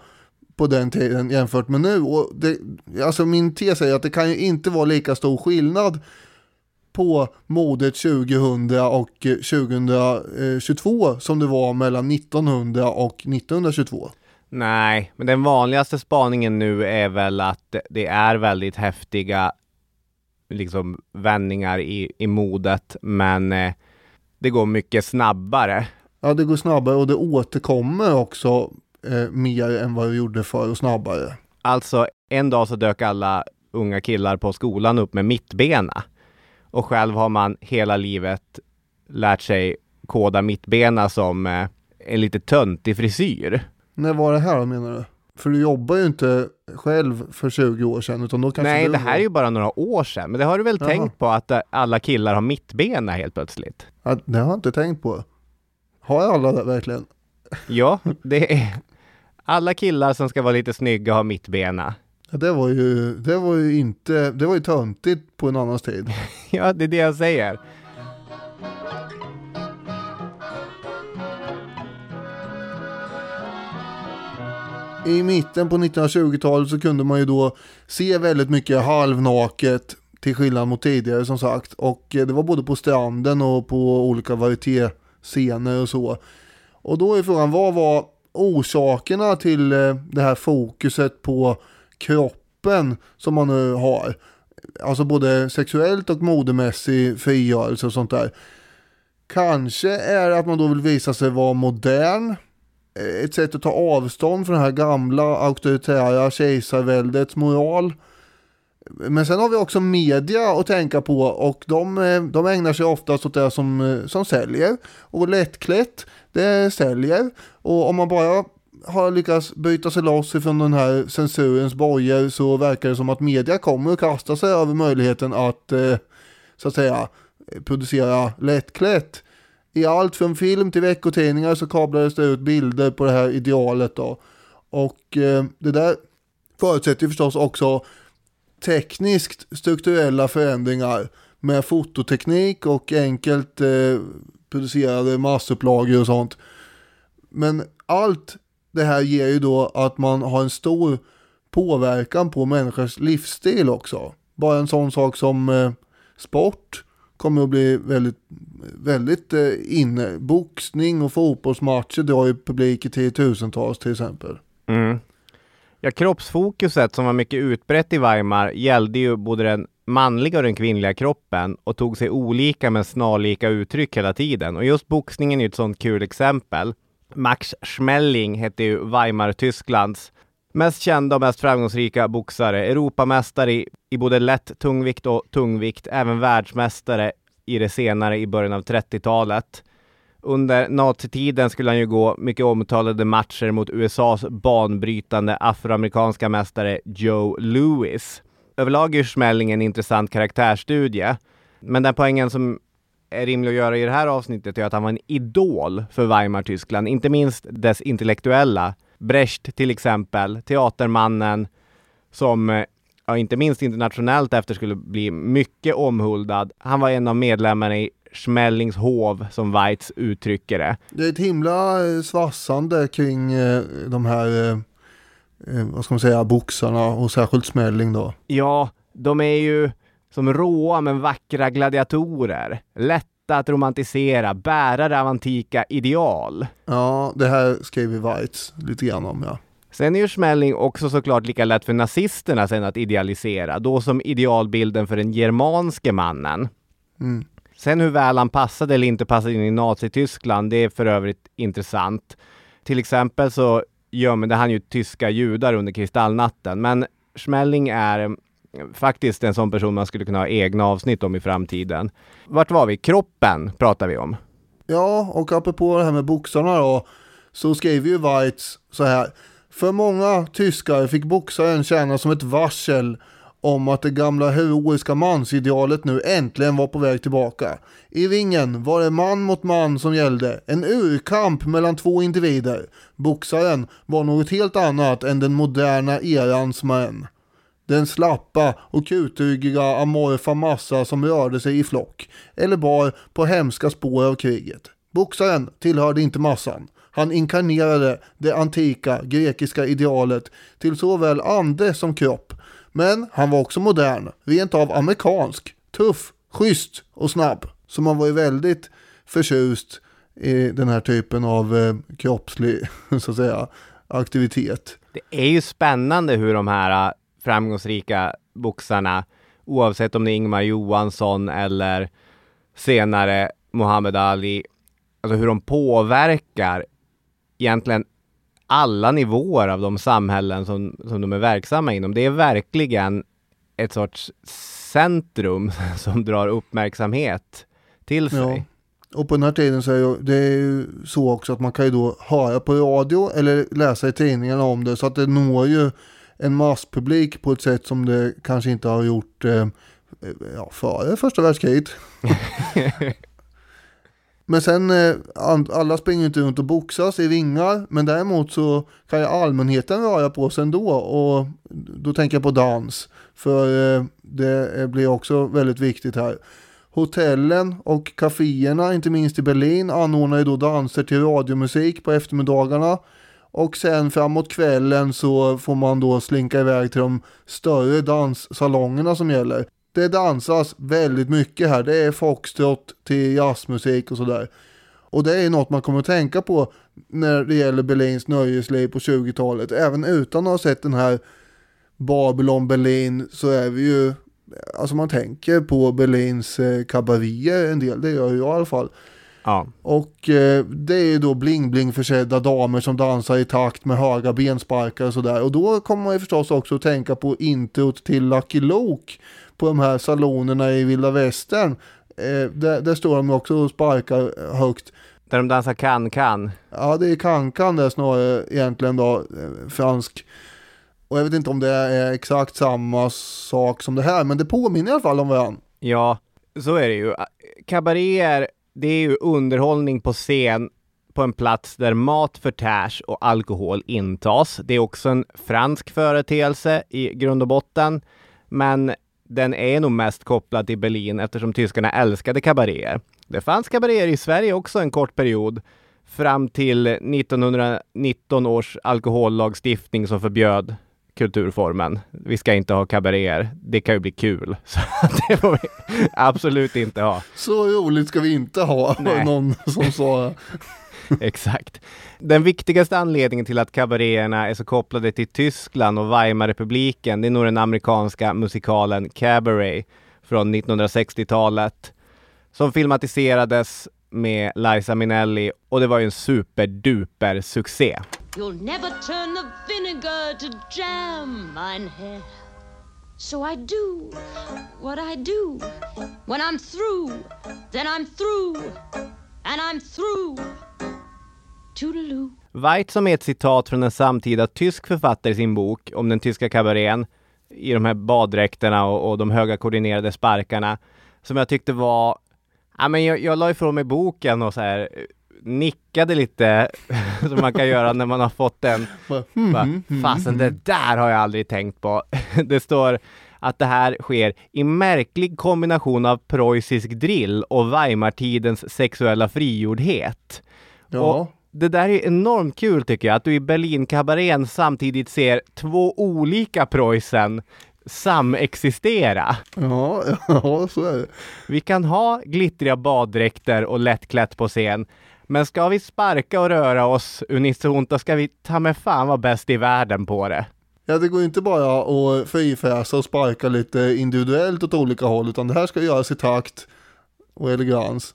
på den tiden jämfört med nu? Och det, alltså min tes är att det kan ju inte vara lika stor skillnad på modet 2000 och 2022 som det var mellan 1900 och 1922. Nej, men den vanligaste spaningen nu är väl att det är väldigt häftiga liksom vändningar i, i modet, men eh, det går mycket snabbare. Ja, det går snabbare och det återkommer också eh, mer än vad det gjorde förr och snabbare. Alltså, en dag så dök alla unga killar på skolan upp med mittbena. Och själv har man hela livet lärt sig koda mittbena som eh, en lite töntig frisyr. När var det här menar du? För du jobbar ju inte själv för 20 år sedan utan då kanske Nej, det här var... är ju bara några år sedan. Men det har du väl Jaha. tänkt på att alla killar har mittbena helt plötsligt? Ja, det har jag inte tänkt på. Har alla det verkligen? Ja, det är alla killar som ska vara lite snygga har mittbena. Ja, det var ju, det var ju inte, det var ju töntigt på en annans tid. Ja, det är det jag säger. I mitten på 1920-talet så kunde man ju då se väldigt mycket halvnaket till skillnad mot tidigare som sagt. Och eh, det var både på stranden och på olika varietéscener och så. Och då är frågan, vad var orsakerna till eh, det här fokuset på kroppen som man nu har? Alltså både sexuellt och modemässig frigörelse och sånt där. Kanske är det att man då vill visa sig vara modern. Eh, ett sätt att ta avstånd från det här gamla auktoritära kejsarväldets moral. Men sen har vi också media att tänka på och de, eh, de ägnar sig oftast åt det som, eh, som säljer. Och lättklätt, det säljer. Och om man bara har lyckats byta sig loss ifrån den här censurens bojor så verkar det som att media kommer att kasta sig över möjligheten att så att säga producera lättklätt. I allt från film till veckotidningar så kablades det ut bilder på det här idealet då. Och eh, det där förutsätter ju förstås också tekniskt strukturella förändringar med fototeknik och enkelt eh, producerade massupplagor och sånt. Men allt det här ger ju då att man har en stor påverkan på människors livsstil också. Bara en sån sak som eh, sport, kommer att bli väldigt, väldigt eh, inne. Boxning och fotbollsmatcher drar ju publik i tiotusentals till exempel. Mm. Ja, kroppsfokuset som var mycket utbrett i Weimar gällde ju både den manliga och den kvinnliga kroppen och tog sig olika men snarlika uttryck hela tiden. Och just boxningen är ett sånt kul exempel. Max Schmeling hette ju Weimar-Tysklands mest kända och mest framgångsrika boxare. Europamästare i, i både lätt tungvikt och tungvikt, även världsmästare i det senare i början av 30-talet. Under nazitiden skulle han ju gå mycket omtalade matcher mot USAs banbrytande afroamerikanska mästare Joe Louis. Överlag är Schmeling en intressant karaktärsstudie, men den poängen som är rimlig att göra i det här avsnittet är att han var en idol för Weimar-Tyskland, inte minst dess intellektuella. Brecht till exempel, teatermannen som ja, inte minst internationellt efter skulle bli mycket omhuldad. Han var en av medlemmarna i Schmellings hov, som Weitz uttrycker det. Det är ett himla eh, svassande kring eh, de här, eh, eh, vad ska man säga, boxarna och särskilt Smelling då. Ja, de är ju som råa men vackra gladiatorer. Lätta att romantisera, bärare av antika ideal. Ja, det här skriver Weitz lite grann om, ja. Sen är ju Schmelling också såklart lika lätt för nazisterna sen att idealisera, då som idealbilden för den germanske mannen. Mm. Sen hur väl han passade eller inte passade in i Nazityskland, det är för övrigt intressant. Till exempel så gömde han ju tyska judar under kristallnatten, men Schmelling är faktiskt en sån person man skulle kunna ha egna avsnitt om i framtiden. Vart var vi? Kroppen pratar vi om. Ja, och apropå det här med boxarna då, så skriver ju Weitz så här. För många tyskar fick boxaren tjäna som ett varsel om att det gamla heroiska mansidealet nu äntligen var på väg tillbaka. I ringen var det man mot man som gällde, en urkamp mellan två individer. Boxaren var något helt annat än den moderna erans män. Den slappa och kutryggiga amorfa massa som rörde sig i flock, eller bar på hemska spår av kriget. Boxaren tillhörde inte massan. Han inkarnerade det antika grekiska idealet till såväl ande som kropp. Men han var också modern, rent av amerikansk, tuff, schysst och snabb. Så man var ju väldigt förtjust i den här typen av eh, kroppslig, så att säga, aktivitet. Det är ju spännande hur de här framgångsrika boxarna, oavsett om det är Ingmar Johansson eller senare Muhammad Ali, alltså hur de påverkar egentligen alla nivåer av de samhällen som, som de är verksamma inom. Det är verkligen ett sorts centrum som drar uppmärksamhet till sig. Ja. Och på den här tiden så är ju- det är ju så också att man kan ju då höra på radio eller läsa i tidningarna om det så att det når ju en masspublik på ett sätt som det kanske inte har gjort eh, ja, före första världskriget. Men sen, eh, alla springer inte runt och boxas i ringar, men däremot så kan ju allmänheten röra på sig ändå och då tänker jag på dans. För eh, det blir också väldigt viktigt här. Hotellen och kaféerna, inte minst i Berlin, anordnar ju då danser till radiomusik på eftermiddagarna. Och sen framåt kvällen så får man då slinka iväg till de större danssalongerna som gäller. Det dansas väldigt mycket här. Det är foxtrot till jazzmusik och sådär. Och det är något man kommer att tänka på när det gäller Berlins nöjesliv på 20-talet. Även utan att ha sett den här Babylon Berlin så är vi ju, alltså man tänker på Berlins eh, kabaréer en del, det gör jag i alla fall. Ja. Och eh, det är ju då bling-bling försedda damer som dansar i takt med höga bensparkar och sådär. Och då kommer man ju förstås också att tänka på introt till Lucky Luke på de här salonerna i vilda västern. Eh, där, där står de också och sparkar högt. Där de dansar kan-kan. Ja, det är kankan där snarare egentligen då, eh, fransk. Och jag vet inte om det är exakt samma sak som det här, men det påminner i alla fall om varandra. Ja, så är det ju. Kabaréer, det är ju underhållning på scen på en plats där mat förtärs och alkohol intas. Det är också en fransk företeelse i grund och botten, men den är nog mest kopplad till Berlin eftersom tyskarna älskade kabaréer. Det fanns kabaréer i Sverige också en kort period, fram till 1919 års alkohollagstiftning som förbjöd kulturformen. Vi ska inte ha kabaréer. Det kan ju bli kul. Så det får vi absolut inte ha. Så roligt ska vi inte ha, Nej. någon som sa. Exakt. Den viktigaste anledningen till att kabaréerna är så kopplade till Tyskland och Weimarrepubliken, det är nog den amerikanska musikalen Cabaret från 1960-talet som filmatiserades med Liza Minnelli och det var ju en superduper succé. You'll never turn the vinegar to jam, mein Herr. So I do what I do. When I'm through, then I'm through. And I'm through. Toodaloo. Weitz som är ett citat från en samtida tysk författare i sin bok om den tyska kabarén i de här baddräkterna och, och de höga koordinerade sparkarna som jag tyckte var Ja, men jag, jag la ifrån mig boken och så här nickade lite som man kan göra när man har fått en. mm, Fasen, mm. det där har jag aldrig tänkt på. Det står att det här sker i märklig kombination av preussisk drill och Weimartidens sexuella frigjordhet. Ja. Och det där är enormt kul tycker jag, att du i Berlinkabarén samtidigt ser två olika Preussen samexistera. Ja, ja, så är det. Vi kan ha glittriga baddräkter och lättklätt på scen, men ska vi sparka och röra oss unisont, då ska vi ta med fan vara bäst i världen på det. Ja, det går inte bara att frifräsa och sparka lite individuellt åt olika håll, utan det här ska göras i takt och elegans.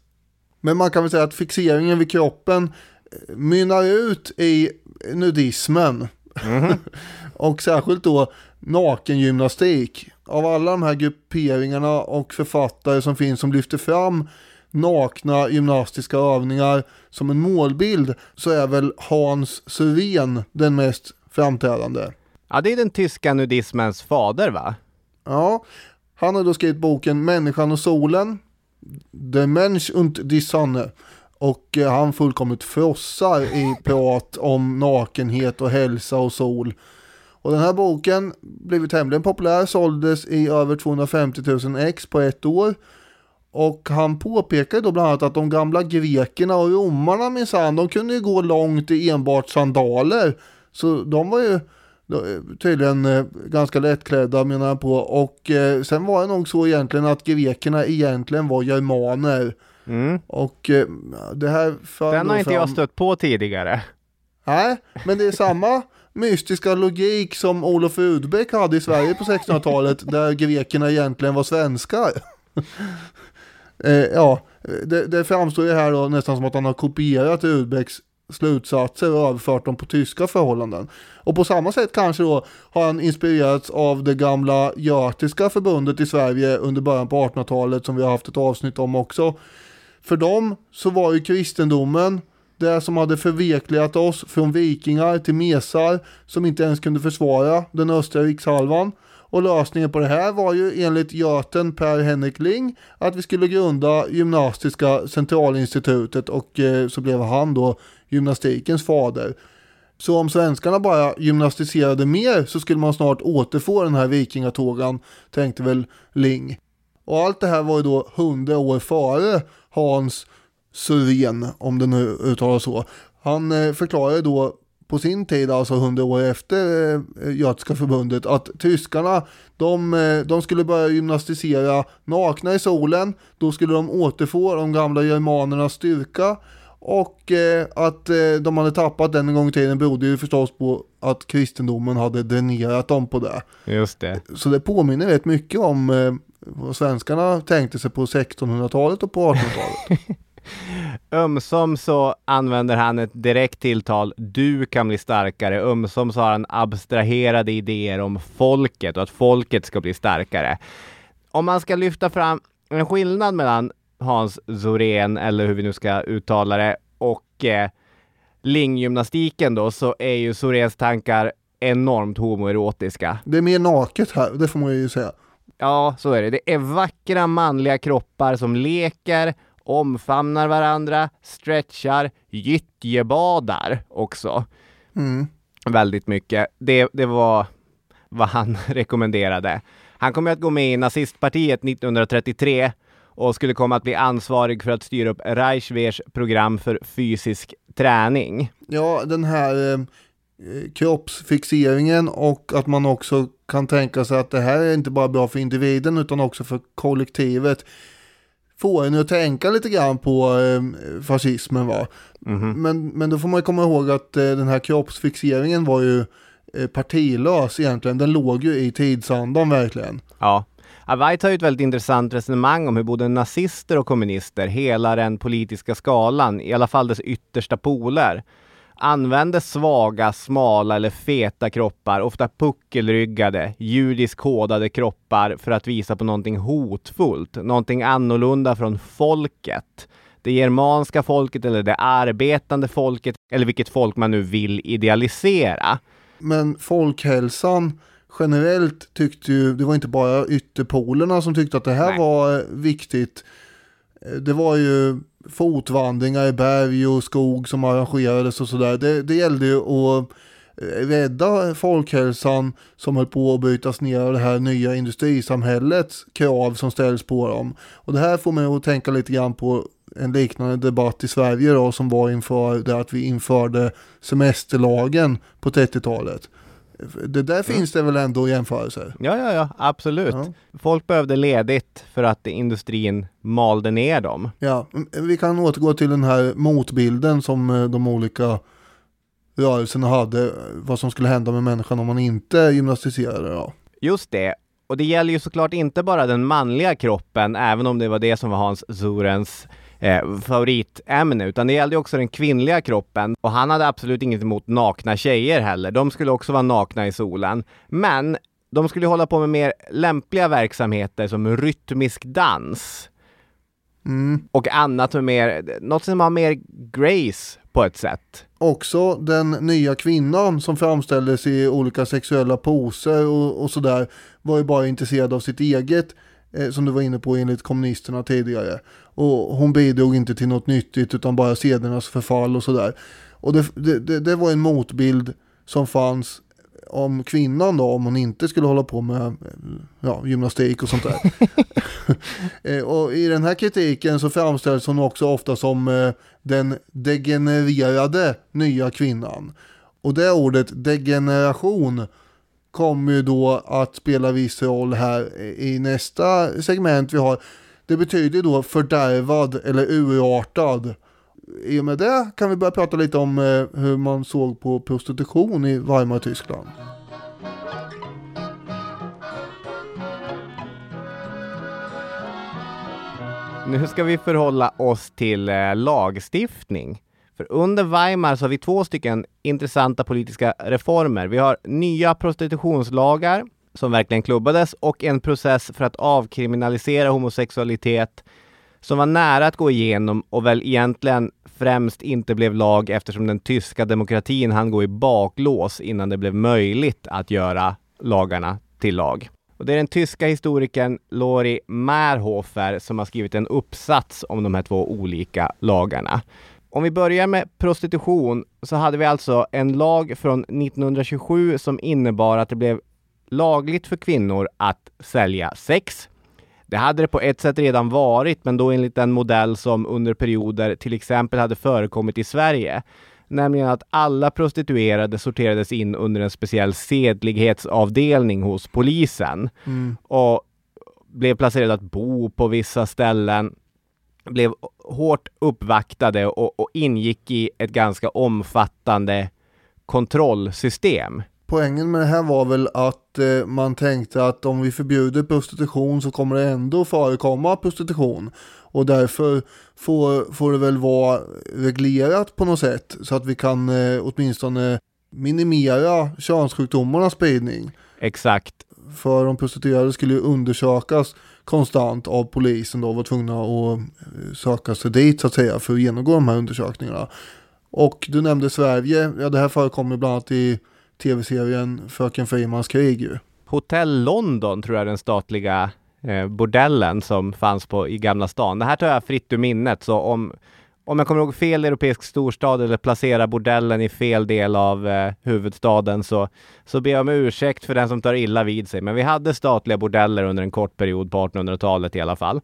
Men man kan väl säga att fixeringen vid kroppen eh, mynnar ut i nudismen. och särskilt då nakengymnastik. Av alla de här grupperingarna och författare som finns som lyfter fram nakna gymnastiska övningar som en målbild så är väl Hans Syrén den mest framträdande. Ja, det är den tyska nudismens fader va? Ja, han har då skrivit boken Människan och solen, Der Mensch und die Sonne. Och eh, han fullkomligt frossar i prat om nakenhet och hälsa och sol. Och den här boken blev tämligen populär, såldes i över 250 000 ex på ett år. Och han påpekar då bland annat att de gamla grekerna och romarna minsann, de kunde ju gå långt i enbart sandaler. Så de var ju tydligen eh, ganska lättklädda menar jag på. Och eh, sen var det nog så egentligen att grekerna egentligen var germaner. Och eh, det här Mm. Den har inte fram- jag stött på tidigare. Nej, men det är samma mystiska logik som Olof Rudbeck hade i Sverige på 1600-talet där grekerna egentligen var svenskar. eh, ja, det, det framstår ju här då nästan som att han har kopierat Rudbecks slutsatser och överfört dem på tyska förhållanden. Och på samma sätt kanske då har han inspirerats av det gamla Götiska förbundet i Sverige under början på 1800-talet som vi har haft ett avsnitt om också. För dem så var ju kristendomen det som hade förvekligat oss från vikingar till mesar som inte ens kunde försvara den östra rikshalvan. Och lösningen på det här var ju enligt göten Per Henrik Ling att vi skulle grunda gymnastiska centralinstitutet och eh, så blev han då gymnastikens fader. Så om svenskarna bara gymnastiserade mer så skulle man snart återfå den här vikingatågan, tänkte väl Ling. Och allt det här var ju då hundra år före Hans Syrén, om det nu uttalas så. Han eh, förklarade då på sin tid, alltså hundra år efter eh, Götska förbundet, att tyskarna, de, eh, de skulle börja gymnastisera nakna i solen, då skulle de återfå de gamla germanernas styrka och eh, att eh, de hade tappat den en gång i tiden berodde ju förstås på att kristendomen hade dränerat dem på det. Just det. Så det påminner rätt mycket om eh, vad svenskarna tänkte sig på 1600-talet och på 1800-talet. Ömsom så använder han ett direkt tilltal, du kan bli starkare. Ömsom så har han abstraherade idéer om folket och att folket ska bli starkare. Om man ska lyfta fram en skillnad mellan Hans Zorén, eller hur vi nu ska uttala det, och eh, linggymnastiken då, så är ju Soréns tankar enormt homoerotiska. Det är mer naket här, det får man ju säga. Ja, så är det. Det är vackra manliga kroppar som leker, omfamnar varandra, stretchar, gyttjebadar också. Mm. Väldigt mycket. Det, det var vad han rekommenderade. Han kommer att gå med i nazistpartiet 1933 och skulle komma att bli ansvarig för att styra upp Reichswehrs program för fysisk träning. Ja, den här eh, kroppsfixeringen och att man också kan tänka sig att det här är inte bara bra för individen utan också för kollektivet får en att tänka lite grann på eh, fascismen va. Mhm. Men, men då får man komma ihåg att eh, den här kroppsfixeringen var ju eh, partilös egentligen. Den låg ju i tidsandan verkligen. Ja. Await har ju ett väldigt intressant resonemang om hur både nazister och kommunister, hela den politiska skalan, i alla fall dess yttersta poler, använde svaga, smala eller feta kroppar, ofta puckelryggade, judiskt kodade kroppar för att visa på någonting hotfullt, någonting annorlunda från folket. Det germanska folket eller det arbetande folket, eller vilket folk man nu vill idealisera. Men folkhälsan generellt tyckte ju, det var inte bara ytterpolerna som tyckte att det här Nej. var viktigt. Det var ju fotvandringar i berg och skog som arrangerades och sådär. Det, det gällde ju att eh, rädda folkhälsan som höll på att brytas ner av det här nya industrisamhällets krav som ställs på dem. Och det här får mig att tänka lite grann på en liknande debatt i Sverige då som var inför det att vi införde semesterlagen på 30-talet. Det där finns det väl ändå jämförelser? Ja, ja, ja, absolut. Ja. Folk behövde ledigt för att industrin malde ner dem. Ja, vi kan återgå till den här motbilden som eh, de olika rörelserna hade. eh, Vad som skulle hända med människan om man inte gymnastiserade. Då. Just det. Och det gäller ju såklart inte bara den manliga kroppen, även om det var det som var Hans Zorens eh, favoritämne, utan det gällde också den kvinnliga kroppen. Och han hade absolut inget emot nakna tjejer heller. De skulle också vara nakna i solen. Men de skulle hålla på med mer lämpliga verksamheter som rytmisk dans Mm. och annat med mer, något som har mer grace på ett sätt. Också den nya kvinnan som framställdes i olika sexuella poser och, och sådär var ju bara intresserad av sitt eget eh, som du var inne på enligt kommunisterna tidigare. Och hon bidrog inte till något nyttigt utan bara sedernas förfall och sådär. Och det, det, det, var en motbild som fanns om kvinnan då, om hon inte skulle hålla på med ja, gymnastik och sånt där. Eh, och i den här kritiken så framställs hon också ofta som eh, den degenererade nya kvinnan. Och det ordet degeneration kommer ju då att spela viss roll här i nästa segment vi har. Det betyder då fördärvad eller urartad. I och med det kan vi börja prata lite om eh, hur man såg på prostitution i Weimar Tyskland. Nu ska vi förhålla oss till eh, lagstiftning. För under Weimar så har vi två stycken intressanta politiska reformer. Vi har nya prostitutionslagar som verkligen klubbades och en process för att avkriminalisera homosexualitet som var nära att gå igenom och väl egentligen främst inte blev lag eftersom den tyska demokratin hann gå i baklås innan det blev möjligt att göra lagarna till lag. Och det är den tyska historikern Lori Merhofer som har skrivit en uppsats om de här två olika lagarna. Om vi börjar med prostitution så hade vi alltså en lag från 1927 som innebar att det blev lagligt för kvinnor att sälja sex. Det hade det på ett sätt redan varit, men då enligt en modell som under perioder till exempel hade förekommit i Sverige. Nämligen att alla prostituerade sorterades in under en speciell sedlighetsavdelning hos polisen Mm. och blev placerade att bo på vissa ställen. Blev hårt uppvaktade och, och ingick i ett ganska omfattande kontrollsystem. Poängen med det här var väl att eh, man tänkte att om vi förbjuder prostitution så kommer det ändå förekomma prostitution. Och därför får, får det väl vara reglerat på något sätt så att vi kan eh, åtminstone minimera könssjukdomarnas spridning. Exakt. För de prostituerade skulle ju undersökas konstant av polisen då var tvungna att eh, söka sig dit så att säga för att genomgå de här undersökningarna. Och du nämnde Sverige, ja det här förekommer bland annat i tv-serien Fröken Frimans krig ju. Hotell London tror jag den statliga eh, bordellen som fanns på, i Gamla stan. Det här tar jag fritt ur minnet, så om, om jag kommer ihåg fel europeisk storstad eller placerar bordellen i fel del av eh, huvudstaden så, så ber jag om ursäkt för den som tar illa vid sig. Men vi hade statliga bordeller under en kort period på 1800-talet i alla fall.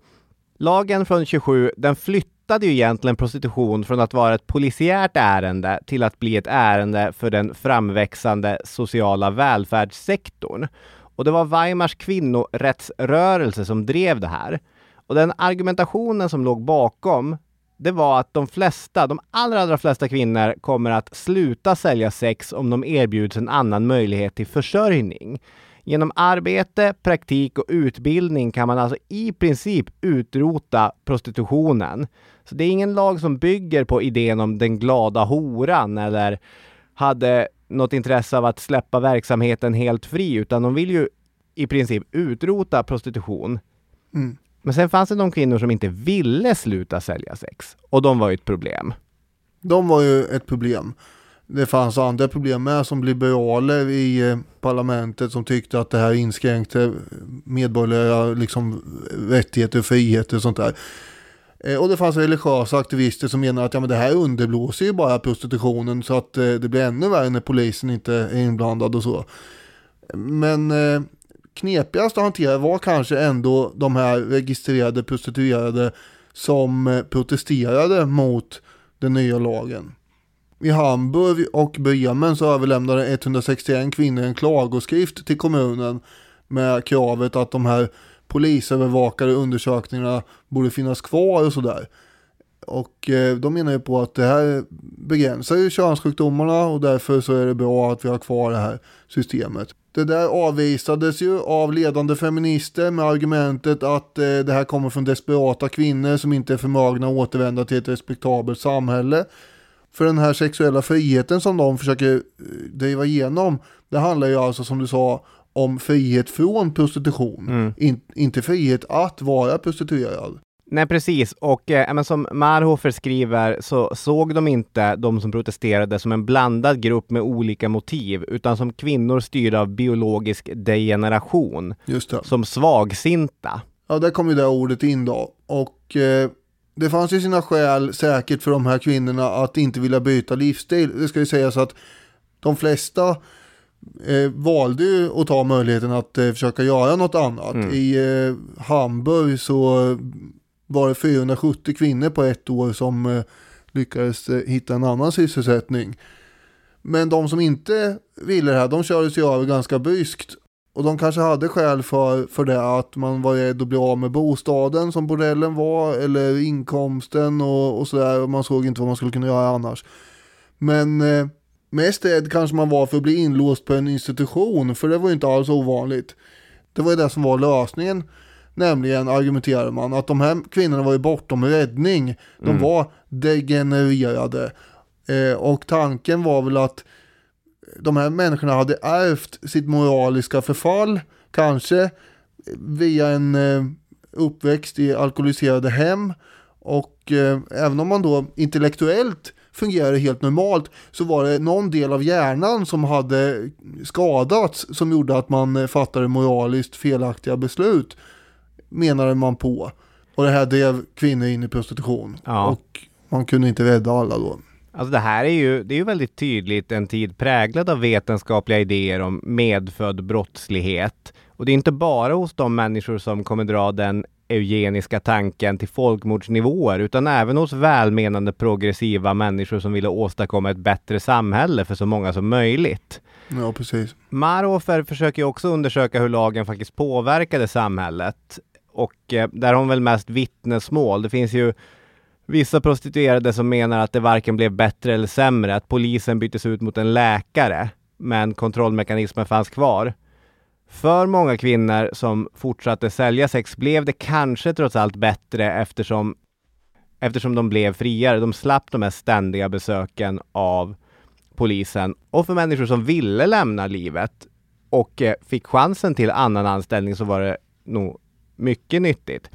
Lagen från 27, den flyttade flyttade ju egentligen prostitution från att vara ett polisiärt ärende till att bli ett ärende för den framväxande sociala välfärdssektorn. Och det var Weimars kvinnorättsrörelse som drev det här. Och den argumentationen som låg bakom det var att de flesta, de allra, allra flesta kvinnor kommer att sluta sälja sex om de erbjuds en annan möjlighet till försörjning. Genom arbete, praktik och utbildning kan man alltså i princip utrota prostitutionen. Så det är ingen lag som bygger på idén om den glada horan eller hade något intresse av att släppa verksamheten helt fri, utan de vill ju i princip utrota prostitution. Mm. Men sen fanns det de kvinnor som inte ville sluta sälja sex och de var ju ett problem. De var ju ett problem. Det fanns andra problem med som liberaler i eh, parlamentet som tyckte att det här inskränkte medborgerliga liksom, rättigheter och friheter och sånt där. Eh, och det fanns religiösa aktivister som menar att ja, men det här underblåser ju bara prostitutionen så att eh, det blir ännu värre när polisen inte är inblandad och så. Men eh, knepigast att hantera var kanske ändå de här registrerade prostituerade som eh, protesterade mot den nya lagen. I Hamburg och Bremen så överlämnade 161 kvinnor en klagoskrift till kommunen med kravet att de här polisövervakade undersökningarna borde finnas kvar och sådär. Och eh, de menar ju på att det här begränsar ju könssjukdomarna och därför så är det bra att vi har kvar det här systemet. Det där avvisades ju av ledande feminister med argumentet att eh, det här kommer från desperata kvinnor som inte är förmögna att återvända till ett respektabelt samhälle. För den här sexuella friheten som de försöker eh, driva igenom, det handlar ju alltså som du sa om frihet från prostitution, Mm. In, inte frihet att vara prostituerad. Nej, precis. Och eh, men som Marhofer skriver så såg de inte de som protesterade som en blandad grupp med olika motiv, utan som kvinnor styrda av biologisk degeneration. Just det. Som svagsinta. Ja, där kom ju det ordet in då. Och eh, det fanns ju sina skäl säkert för de här kvinnorna att inte vilja byta livsstil. Det ska ju sägas att de flesta eh, valde ju att ta möjligheten att eh, försöka göra något annat. Mm. I eh, Hamburg så var det 470 kvinnor på ett år som eh, lyckades eh, hitta en annan sysselsättning. Men de som inte ville det här, de kördes ju över ganska bryskt. Och de kanske hade skäl för, för det, att man var rädd att bli av med bostaden som bordellen var, eller inkomsten och, och sådär. Man såg inte vad man skulle kunna göra annars. Men eh, mest rädd kanske man var för att bli inlåst på en institution, för det var ju inte alls ovanligt. Det var ju det som var lösningen. Nämligen argumenterade man att de här kvinnorna var ju bortom räddning. De Mm. var degenererade. Eh, och tanken var väl att de här människorna hade ärvt sitt moraliska förfall, kanske via en eh, uppväxt i alkoholiserade hem. Och eh, även om man då intellektuellt fungerade helt normalt så var det någon del av hjärnan som hade skadats som gjorde att man eh, fattade moraliskt felaktiga beslut, menade man på. Och det här drev kvinnor in i prostitution. Ja. Och man kunde inte rädda alla då. Alltså det här är ju, det är ju väldigt tydligt en tid präglad av vetenskapliga idéer om medfödd brottslighet. Och det är inte bara hos de människor som kommer dra den eugeniska tanken till folkmordsnivåer, utan även hos välmenande progressiva människor som ville åstadkomma ett bättre samhälle för så många som möjligt. Ja, precis. Marhofer försöker också undersöka hur lagen faktiskt påverkade samhället. Och eh, där har hon väl mest vittnesmål. Det finns ju vissa prostituerade som menar att det varken blev bättre eller sämre, att polisen byttes ut mot en läkare, men kontrollmekanismen fanns kvar. För många kvinnor som fortsatte sälja sex blev det kanske trots allt bättre eftersom, eftersom de blev friare. De slapp de här ständiga besöken av polisen. Och för människor som ville lämna livet och eh, fick chansen till annan anställning så var det nog mycket nyttigt.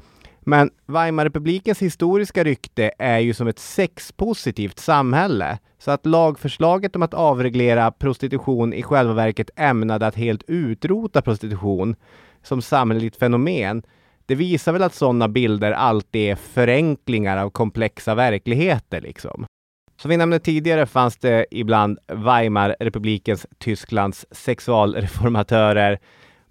Men Weimarrepublikens historiska rykte är ju som ett sexpositivt samhälle. Så att lagförslaget om att avreglera prostitution i själva verket ämnade att helt utrota prostitution som samhälleligt fenomen, det visar väl att sådana bilder alltid är förenklingar av komplexa verkligheter liksom. Som vi nämnde tidigare fanns det ibland Weimarrepublikens Tysklands sexualreformatörer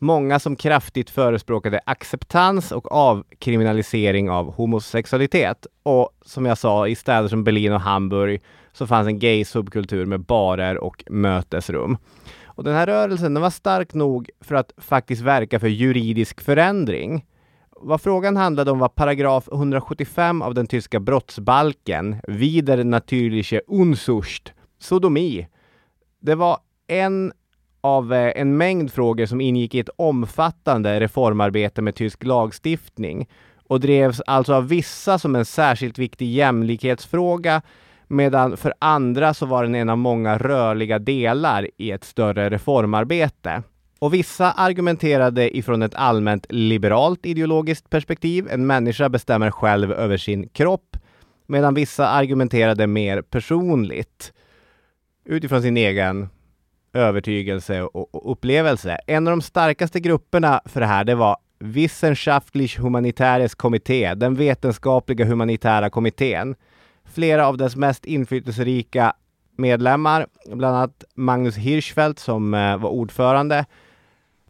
Många som kraftigt förespråkade acceptans och avkriminalisering av homosexualitet. Och som jag sa, i städer som Berlin och Hamburg så fanns en gay-subkultur med barer och mötesrum. Och den här rörelsen den var stark nog för att faktiskt verka för juridisk förändring. Vad frågan handlade om var paragraf 175 av den tyska brottsbalken, Wider natürliche Unzucht, sodomi. Det var en av eh, en mängd frågor som ingick i ett omfattande reformarbete med tysk lagstiftning och drevs alltså av vissa som en särskilt viktig jämlikhetsfråga medan för andra så var den en av många rörliga delar i ett större reformarbete. Och vissa argumenterade ifrån ett allmänt liberalt ideologiskt perspektiv, en människa bestämmer själv över sin kropp, medan vissa argumenterade mer personligt utifrån sin egen övertygelse och, och upplevelse. En av de starkaste grupperna för det här, det var Wissenschaftlich Humanitäres Kommitté, den vetenskapliga humanitära kommittén. Flera av dess mest inflytelserika medlemmar, bland annat Magnus Hirschfeldt som eh, var ordförande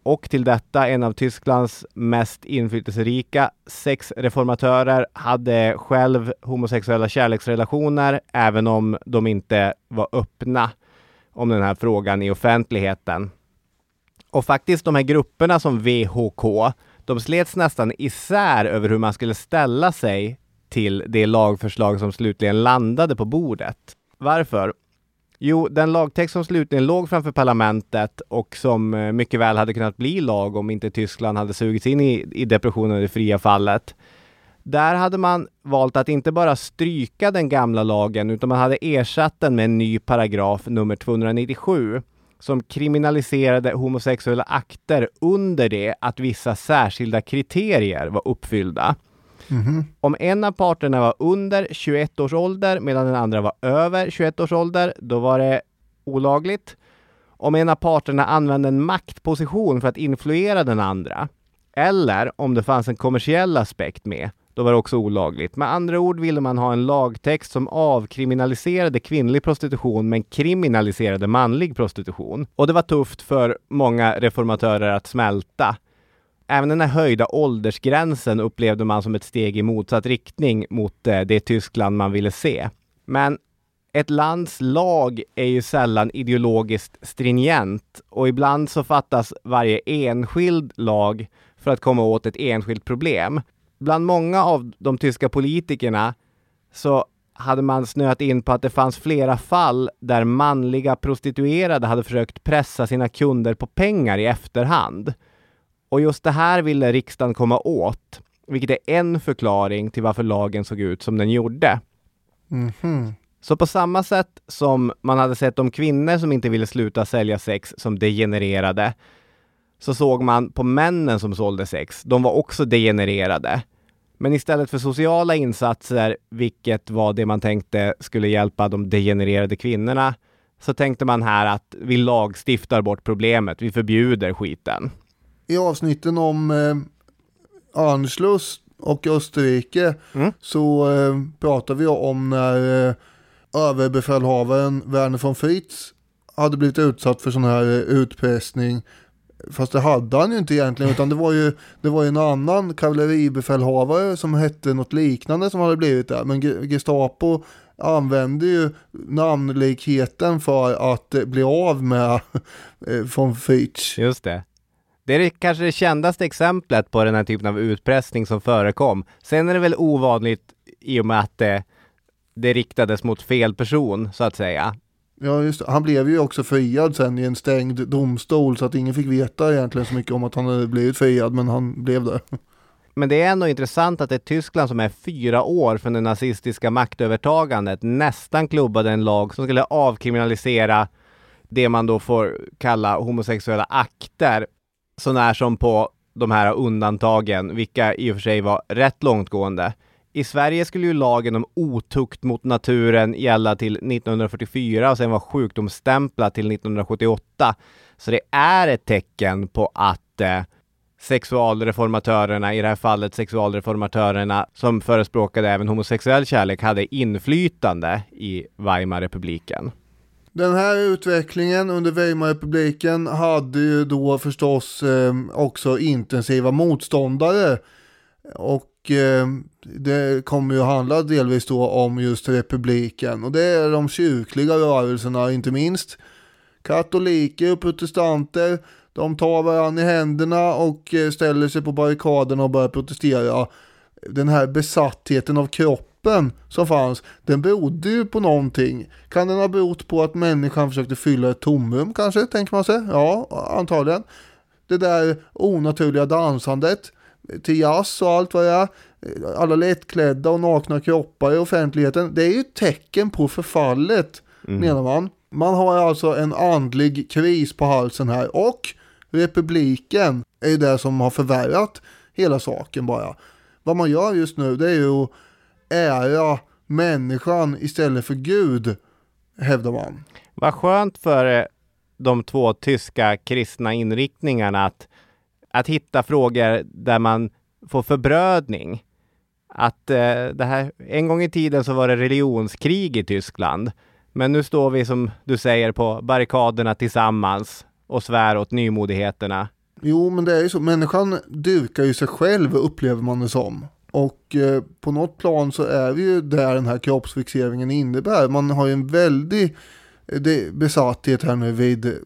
och till detta en av Tysklands mest inflytelserika sex reformatörer hade själv homosexuella kärleksrelationer även om de inte var öppna om den här frågan i offentligheten. Och faktiskt de här grupperna som VHK, de slets nästan isär över hur man skulle ställa sig till det lagförslag som slutligen landade på bordet. Varför? Jo, den lagtext som slutligen låg framför parlamentet och som eh, mycket väl hade kunnat bli lag om inte Tyskland hade sugits in i, i depressionen och det fria fallet. Där hade man valt att inte bara stryka den gamla lagen utan man hade ersatt den med en ny paragraf nummer 297 som kriminaliserade homosexuella akter under det att vissa särskilda kriterier var uppfyllda. Mhm. Om en av parterna var under 21 års ålder medan den andra var över 21 års ålder, då var det olagligt. Om en av parterna använde en maktposition för att influera den andra, eller om det fanns en kommersiell aspekt med, då var det också olagligt. Med andra ord ville man ha en lagtext som avkriminaliserade kvinnlig prostitution men kriminaliserade manlig prostitution. Och det var tufft för många reformatörer att smälta. Även den här höjda åldersgränsen upplevde man som ett steg i motsatt riktning mot eh, det Tyskland man ville se. Men ett lands lag är ju sällan ideologiskt stringent och ibland så fattas varje enskild lag för att komma åt ett enskilt problem. Bland många av de tyska politikerna så hade man snöat in på att det fanns flera fall där manliga prostituerade hade försökt pressa sina kunder på pengar i efterhand. Och just det här ville riksdagen komma åt, vilket är en förklaring till varför lagen såg ut som den gjorde. Mhm. Så på samma sätt som man hade sett de kvinnor som inte ville sluta sälja sex som degenererade, så såg man på männen som sålde sex. De var också degenererade. Men istället för sociala insatser, vilket var det man tänkte skulle hjälpa de degenererade kvinnorna, så tänkte man här att vi lagstiftar bort problemet. Vi förbjuder skiten. I avsnitten om eh, Anschluss och Österrike så eh, pratar vi om när eh, överbefälhavaren Werner von Fritz hade blivit utsatt för sån här eh, utpressning. Fast det hade han ju inte egentligen utan det var ju, det var ju en annan kavalleribefälhavare som hette något liknande som hade blivit det. Men Gestapo använde ju namnlikheten för att eh, bli av med eh, von Fitch. Just det. Det är det, kanske det kändaste exemplet på den här typen av utpressning som förekom. Sen är det väl ovanligt i och med att det, det riktades mot fel person, så att säga. Ja, just det. Han blev ju också friad sen i en stängd domstol så att ingen fick veta egentligen så mycket om att han hade blivit friad, men han blev det. Men det är ändå intressant att ett Tyskland som är fyra år från det nazistiska maktövertagandet nästan klubbade en lag som skulle avkriminalisera det man då får kalla homosexuella akter, sånär som på de här undantagen, vilka i och för sig var rätt långtgående. I Sverige skulle ju lagen om otukt mot naturen gälla till 1944 och sen var sjukdomsstämplad till 1978. Så det är ett tecken på att eh, sexualreformatörerna, i det här fallet sexualreformatörerna som förespråkade även homosexuell kärlek, hade inflytande i Weimarrepubliken. Den här utvecklingen under Weimarrepubliken hade ju då förstås eh, också intensiva motståndare. Och Eh, det kommer ju handla delvis då om just republiken. Och det är de kyrkliga rörelserna inte minst. Katoliker och protestanter, de tar varandra i händerna och eh, ställer sig på barrikaderna och börjar protestera. Den här besattheten av kroppen som fanns, den berodde ju på någonting. Kan den ha berott på att människan försökte fylla ett tomrum kanske, tänker man sig? Ja, antagligen. Det där onaturliga dansandet till jazz och allt vad det är. Alla lättklädda och nakna kroppar i offentligheten. Det är ju ett tecken på förfallet, mm. menar man. Man har alltså en andlig kris på halsen här och republiken är det som har förvärrat hela saken bara. Vad man gör just nu det är ju att ära människan istället för Gud, hävdar man. Vad skönt för de två tyska kristna inriktningarna att, att hitta frågor där man får förbrödning. Att eh, det här, en gång i tiden så var det religionskrig i Tyskland. Men nu står vi som du säger på barrikaderna tillsammans och svär åt nymodigheterna. Jo, men det är ju så. Människan dyrkar ju sig själv upplever man det som. Och eh, på något plan så är vi ju där den här kroppsfixeringen innebär. Man har ju en väldig det, besatthet här nu vid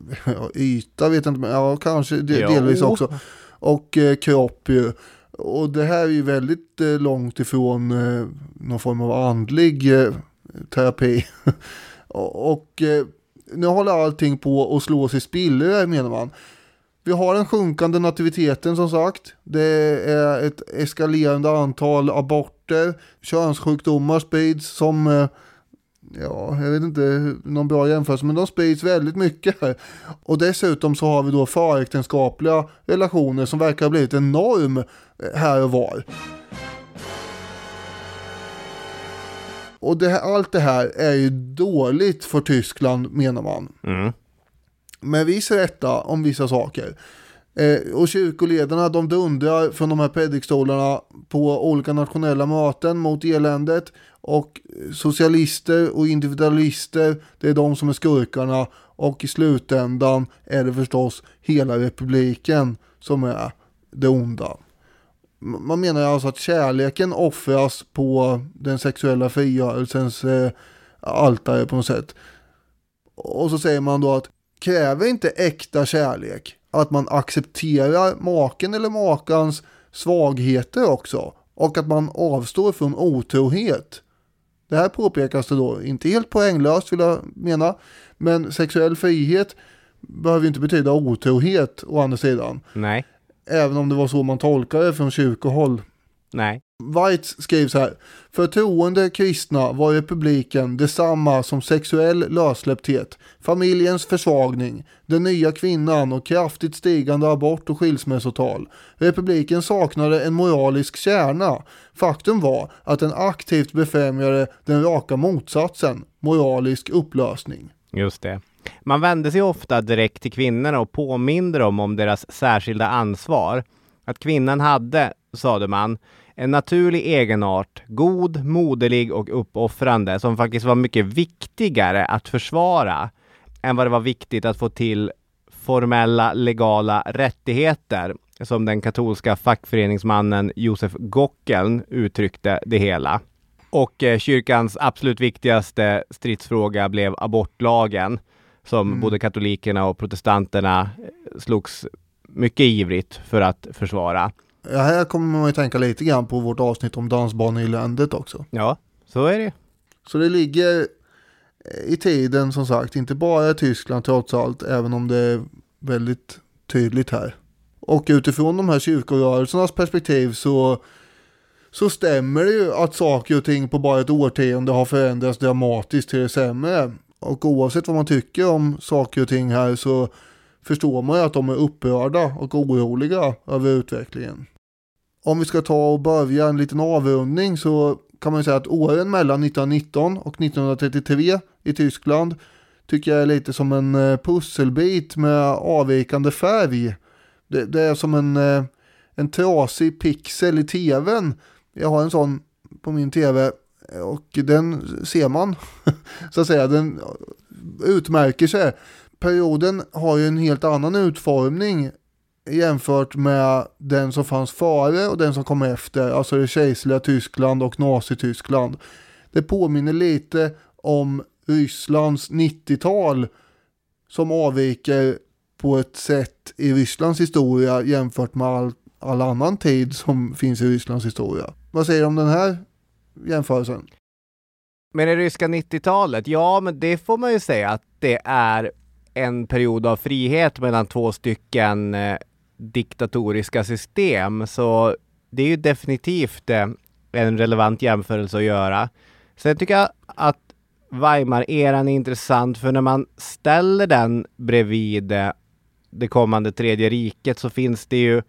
yta, vet inte, men ja kanske det, delvis också. Och eh, kropp ju. Och det här är ju väldigt eh, långt ifrån eh, någon form av andlig eh, terapi. och eh, nu håller allting på att slås i spillror menar man. Vi har den sjunkande nativiteten som sagt. Det är ett eskalerande antal aborter. Könssjukdomar sprids som, eh, ja, jag vet inte någon bra jämförelse, men de sprids väldigt mycket här. Och dessutom så har vi då föräktenskapliga relationer som verkar ha blivit en norm eh, här och var. Och det här, allt det här är ju dåligt för Tyskland menar man. Mm. Med viss rätta om vissa saker. Eh, och kyrkoledarna de dundrar från de här predikstolarna på olika nationella möten mot eländet. Och socialister och individualister, det är de som är skurkarna. Och i slutändan är det förstås hela republiken som är det onda man menar alltså att kärleken offras på den sexuella frigörelsens eh, altare på något sätt. Och så säger man då att kräver inte äkta kärlek att man accepterar maken eller makans svagheter också och att man avstår från otrohet. Det här påpekas det då, inte helt poänglöst vill jag mena, men sexuell frihet behöver inte betyda otrohet å andra sidan. Nej. Även om det var så man tolkade det från kyrkohåll. Nej. White skrev så här. För troende kristna var republiken detsamma som sexuell lössläppthet, familjens försvagning, den nya kvinnan och kraftigt stigande abort och skilsmässotal. Republiken saknade en moralisk kärna. Faktum var att den aktivt befrämjade den raka motsatsen, moralisk upplösning. Just det. Man vände sig ofta direkt till kvinnorna och påminde dem om deras särskilda ansvar. Att kvinnan hade, sade man, en naturlig egenart, god, moderlig och uppoffrande som faktiskt var mycket viktigare att försvara än vad det var viktigt att få till formella legala rättigheter som den katolska fackföreningsmannen Josef Gockeln uttryckte det hela. Och eh, kyrkans absolut viktigaste stridsfråga blev abortlagen som mm. både katolikerna och protestanterna eh, slogs mycket ivrigt för att försvara. Ja, här kommer man ju tänka lite grann på vårt avsnitt om dansbaneeländet också. Ja, så är det. Så det ligger i tiden som sagt, inte bara i Tyskland trots allt, även om det är väldigt tydligt här. Och utifrån de här kyrkorörelsernas perspektiv så, så stämmer det ju att saker och ting på bara ett årtionde har förändrats dramatiskt till det sämre. Och oavsett vad man tycker om saker och ting här så förstår man ju att de är upprörda och oroliga över utvecklingen. Om vi ska ta och börja en liten avrundning så kan man säga att åren mellan 1919 och 1933 i Tyskland tycker jag är lite som en eh, pusselbit med avvikande färg. Det, det är som en, eh, en trasig pixel i tvn. Jag har en sån på min tv och den ser man, så att säga, den utmärker sig. Perioden har ju en helt annan utformning jämfört med den som fanns före och den som kom efter, alltså det kejserliga Tyskland och Nazityskland. Det påminner lite om Rysslands 90-tal som avviker på ett sätt i Rysslands historia jämfört med all, all annan tid som finns i Rysslands historia. Vad säger du om den här jämförelsen? Men det ryska 90-talet, ja men det får man ju säga att det är en period av frihet mellan två stycken eh, diktatoriska system. Så det är ju definitivt eh, en relevant jämförelse att göra. Sen tycker jag att Weimar-eran är intressant för när man ställer den bredvid eh, det kommande tredje riket så finns det ju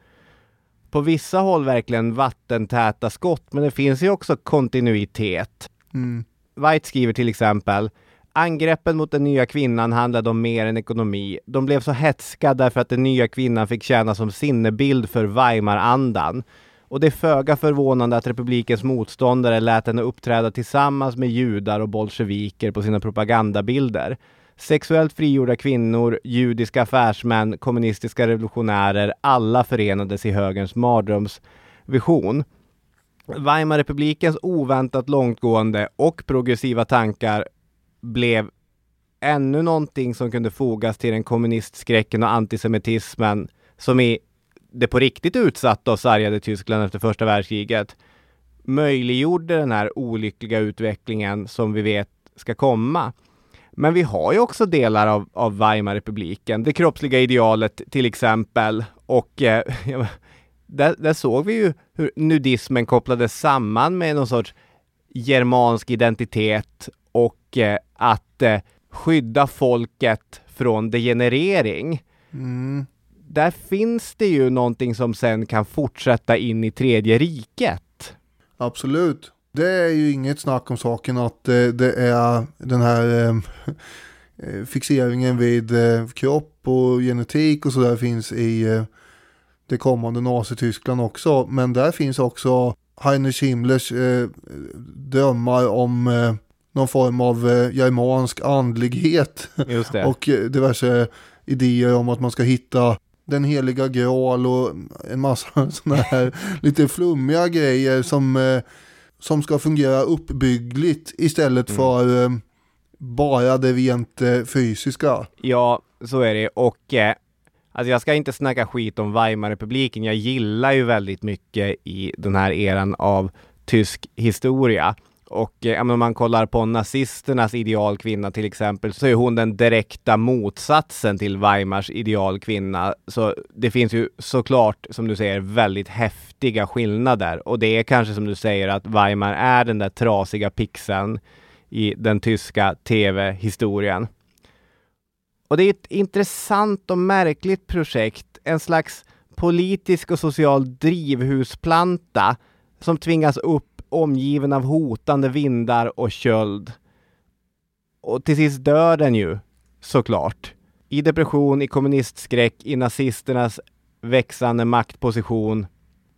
på vissa håll verkligen vattentäta skott, men det finns ju också kontinuitet. Mm. White skriver till exempel Angreppen mot den nya kvinnan handlade om mer än ekonomi. De blev så hetska därför att den nya kvinnan fick tjäna som sinnebild för Weimarandan. Och det är föga förvånande att republikens motståndare lät henne uppträda tillsammans med judar och bolsjeviker på sina propagandabilder. Sexuellt frigjorda kvinnor, judiska affärsmän, kommunistiska revolutionärer, alla förenades i högerns mardrömsvision. Weimarrepublikens oväntat långtgående och progressiva tankar blev ännu någonting som kunde fogas till den kommunistskräcken och antisemitismen som i det på riktigt utsatta och sargade Tyskland efter första världskriget möjliggjorde den här olyckliga utvecklingen som vi vet ska komma. Men vi har ju också delar av, av Weimarrepubliken, det kroppsliga idealet till exempel. Och eh, där, där, såg vi ju hur nudismen kopplades samman med någon sorts germansk identitet och eh, att eh, skydda folket från degenerering. Mm. Där finns det ju någonting som sen kan fortsätta in i tredje riket. Absolut. Det är ju inget snack om saken att eh, det är den här fixeringen vid kropp och genetik och sådär finns i det kommande Nazityskland också. Men där finns också Heinrich Himmlers eh, drömmar om någon form av eh, germansk andlighet och eh, diverse idéer om att man ska hitta den heliga graal och en massa sådana här lite flummiga grejer som, eh, som ska fungera uppbyggligt istället mm. för eh, bara det rent eh, fysiska. Ja, så är det. Och eh, alltså jag ska inte snacka skit om Weimarrepubliken. Jag gillar ju väldigt mycket i den här eran av tysk historia. Och eh, om man kollar på nazisternas idealkvinna till exempel så är hon den direkta motsatsen till Weimars idealkvinna. Så det finns ju såklart, som du säger, väldigt häftiga skillnader. Och det är kanske som du säger att Weimar är den där trasiga pixeln i den tyska tv-historien. Och det är ett intressant och märkligt projekt, en slags politisk och social drivhusplanta som tvingas upp omgiven av hotande vindar och köld. Och till sist dör den ju, såklart. I depression, i kommunistskräck, i nazisternas växande maktposition.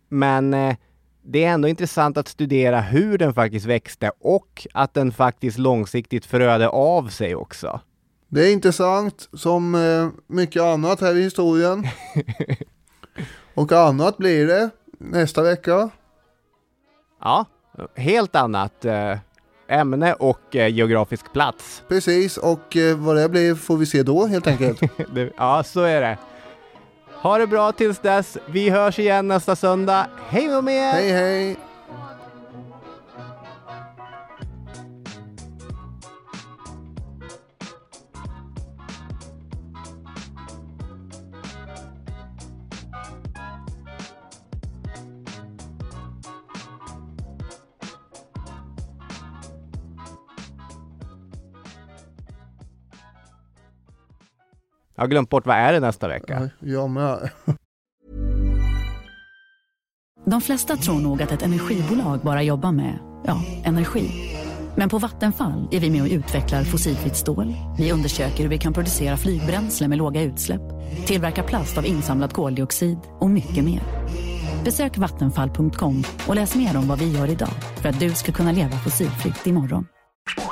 Men eh, det är ändå intressant att studera hur den faktiskt växte och att den faktiskt långsiktigt förödde av sig också. Det är intressant som eh, mycket annat här i historien. och annat blir det nästa vecka. Ja, helt annat eh, ämne och eh, geografisk plats. Precis, och eh, vad det blir får vi se då helt enkelt. ja, så är det. Ha det bra tills dess. Vi hörs igen nästa söndag. Hej med er! Hej, hej! Jag har glömt bort vad är det nästa vecka? Jag med. De flesta tror nog att ett energibolag bara jobbar med, ja, energi. Men på Vattenfall är vi med och utvecklar fossilfritt stål. Vi undersöker hur vi kan producera flygbränsle med låga utsläpp, tillverka plast av insamlad koldioxid och mycket mer. Besök vattenfall.com och läs mer om vad vi gör idag för att du ska kunna leva fossilfritt imorgon.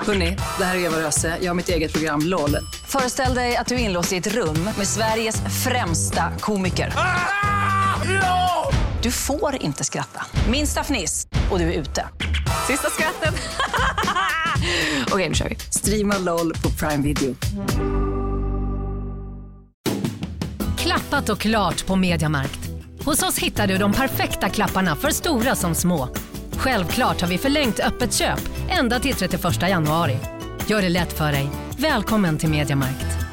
Hörni, det här är Eva Röse. Jag har mitt eget program LOL. Föreställ dig att du är inlåst i ett rum med Sveriges främsta komiker. Du får inte skratta. Minsta fniss och du är ute. Sista skrattet. Okej, nu kör vi. Streama LOL på Prime Video. Klappat och klart på Mediamarkt. Hos oss hittar du de perfekta klapparna för stora som små. Självklart har vi förlängt öppet köp ända till 31 januari. Gör det lätt för dig. Välkommen till Mediamarkt.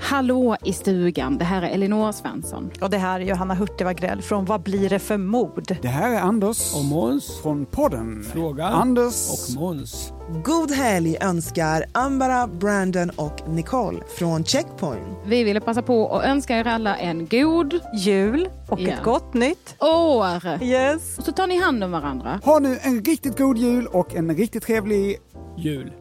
Hallå i stugan, det här är Elinor Svensson. Och det här är Johanna Hurtig Wagrell från Vad blir det för mord? Det här är Anders och Måns från podden Fråga Anders och Måns. God helg önskar Ambara, Brandon och Nicole från Checkpoint. Vi ville passa på att önska er alla en god jul och Ja. ett gott nytt år. Yes. Och så tar ni hand om varandra. Ha nu en riktigt god jul och en riktigt trevlig jul.